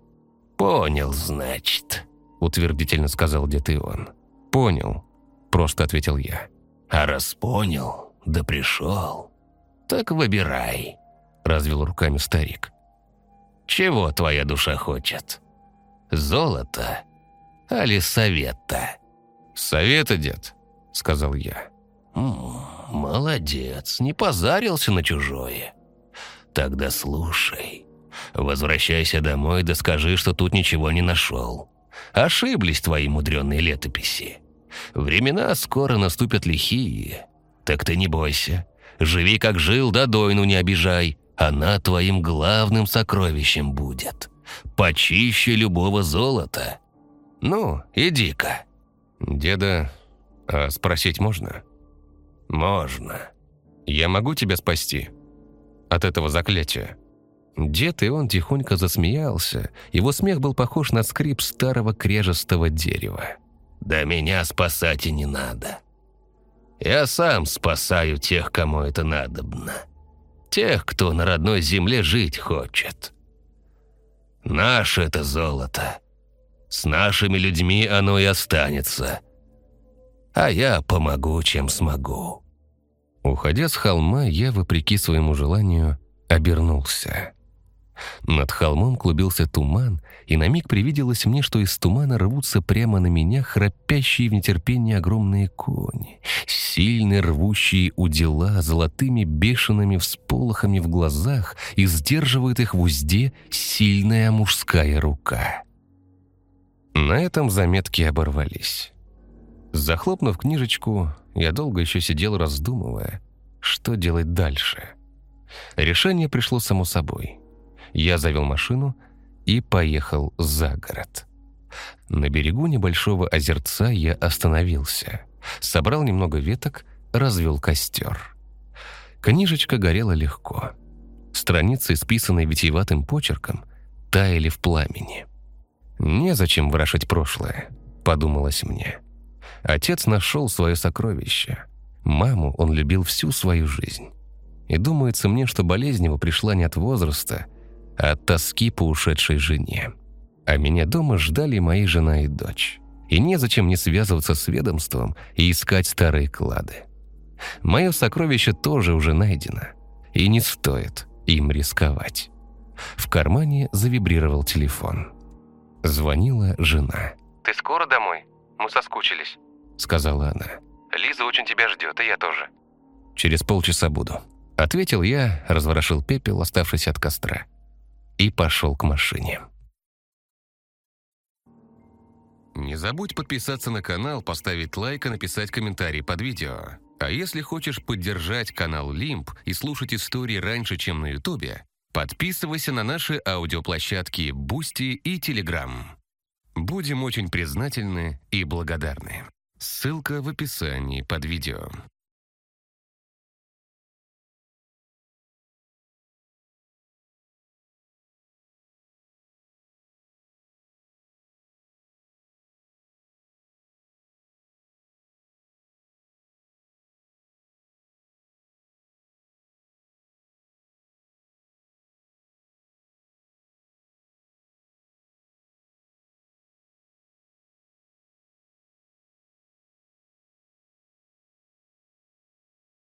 «Понял, значит», — утвердительно сказал дед Ион. «Понял», — просто ответил я. «А раз понял, да пришел, так выбирай», — развел руками старик. «Чего твоя душа хочет? Золото али совета?» «Совета, дед», — сказал я. «Молодец, не позарился на чужое. Тогда слушай. Возвращайся домой да скажи, что тут ничего не нашел. Ошиблись твои мудреные летописи. Времена скоро наступят лихие. Так ты не бойся. Живи, как жил, да дойну не обижай. Она твоим главным сокровищем будет. Почище любого золота. Ну, иди-ка». «Деда, а спросить можно?» «Можно». «Я могу тебя спасти от этого заклятия?» Дед и он тихонько засмеялся. Его смех был похож на скрип старого крежестого дерева. «Да меня спасать и не надо. Я сам спасаю тех, кому это надобно. Тех, кто на родной земле жить хочет. Наше это золото. С нашими людьми оно и останется. А я помогу, чем смогу». Уходя с холма, я, вопреки своему желанию, обернулся. Над холмом клубился туман, и на миг привиделось мне, что из тумана рвутся прямо на меня храпящие в нетерпении огромные кони, сильные рвущие у дела золотыми бешеными всполохами в глазах и сдерживает их в узде сильная мужская рука. На этом заметки оборвались. Захлопнув книжечку, я долго еще сидел, раздумывая, что делать дальше. Решение пришло само собой. Я завел машину и поехал за город. На берегу небольшого озерца я остановился, собрал немного веток, развел костер. Книжечка горела легко. Страницы, списанные витиеватым почерком, таяли в пламени. «Незачем ворошить прошлое», — подумалось мне. Отец нашел свое сокровище. Маму он любил всю свою жизнь. И думается мне, что болезнь его пришла не от возраста, а от тоски по ушедшей жене. А меня дома ждали мои жена и дочь. И незачем мне связываться с ведомством и искать старые клады. Мое сокровище тоже уже найдено. И не стоит им рисковать. В кармане завибрировал телефон. Звонила жена. «Ты скоро домой? Мы соскучились», — сказала она. «Лиза очень тебя ждет, и я тоже». «Через полчаса буду», — ответил я, разворошил пепел, оставшийся от костра, и пошел к машине. Не забудь подписаться на канал, поставить лайк и написать комментарий под видео. А если хочешь поддержать канал Лимп и слушать истории раньше, чем на Ютубе, Подписывайся на наши аудиоплощадки Бусти и Телеграм. Будем очень признательны и благодарны. Ссылка в описании под видео.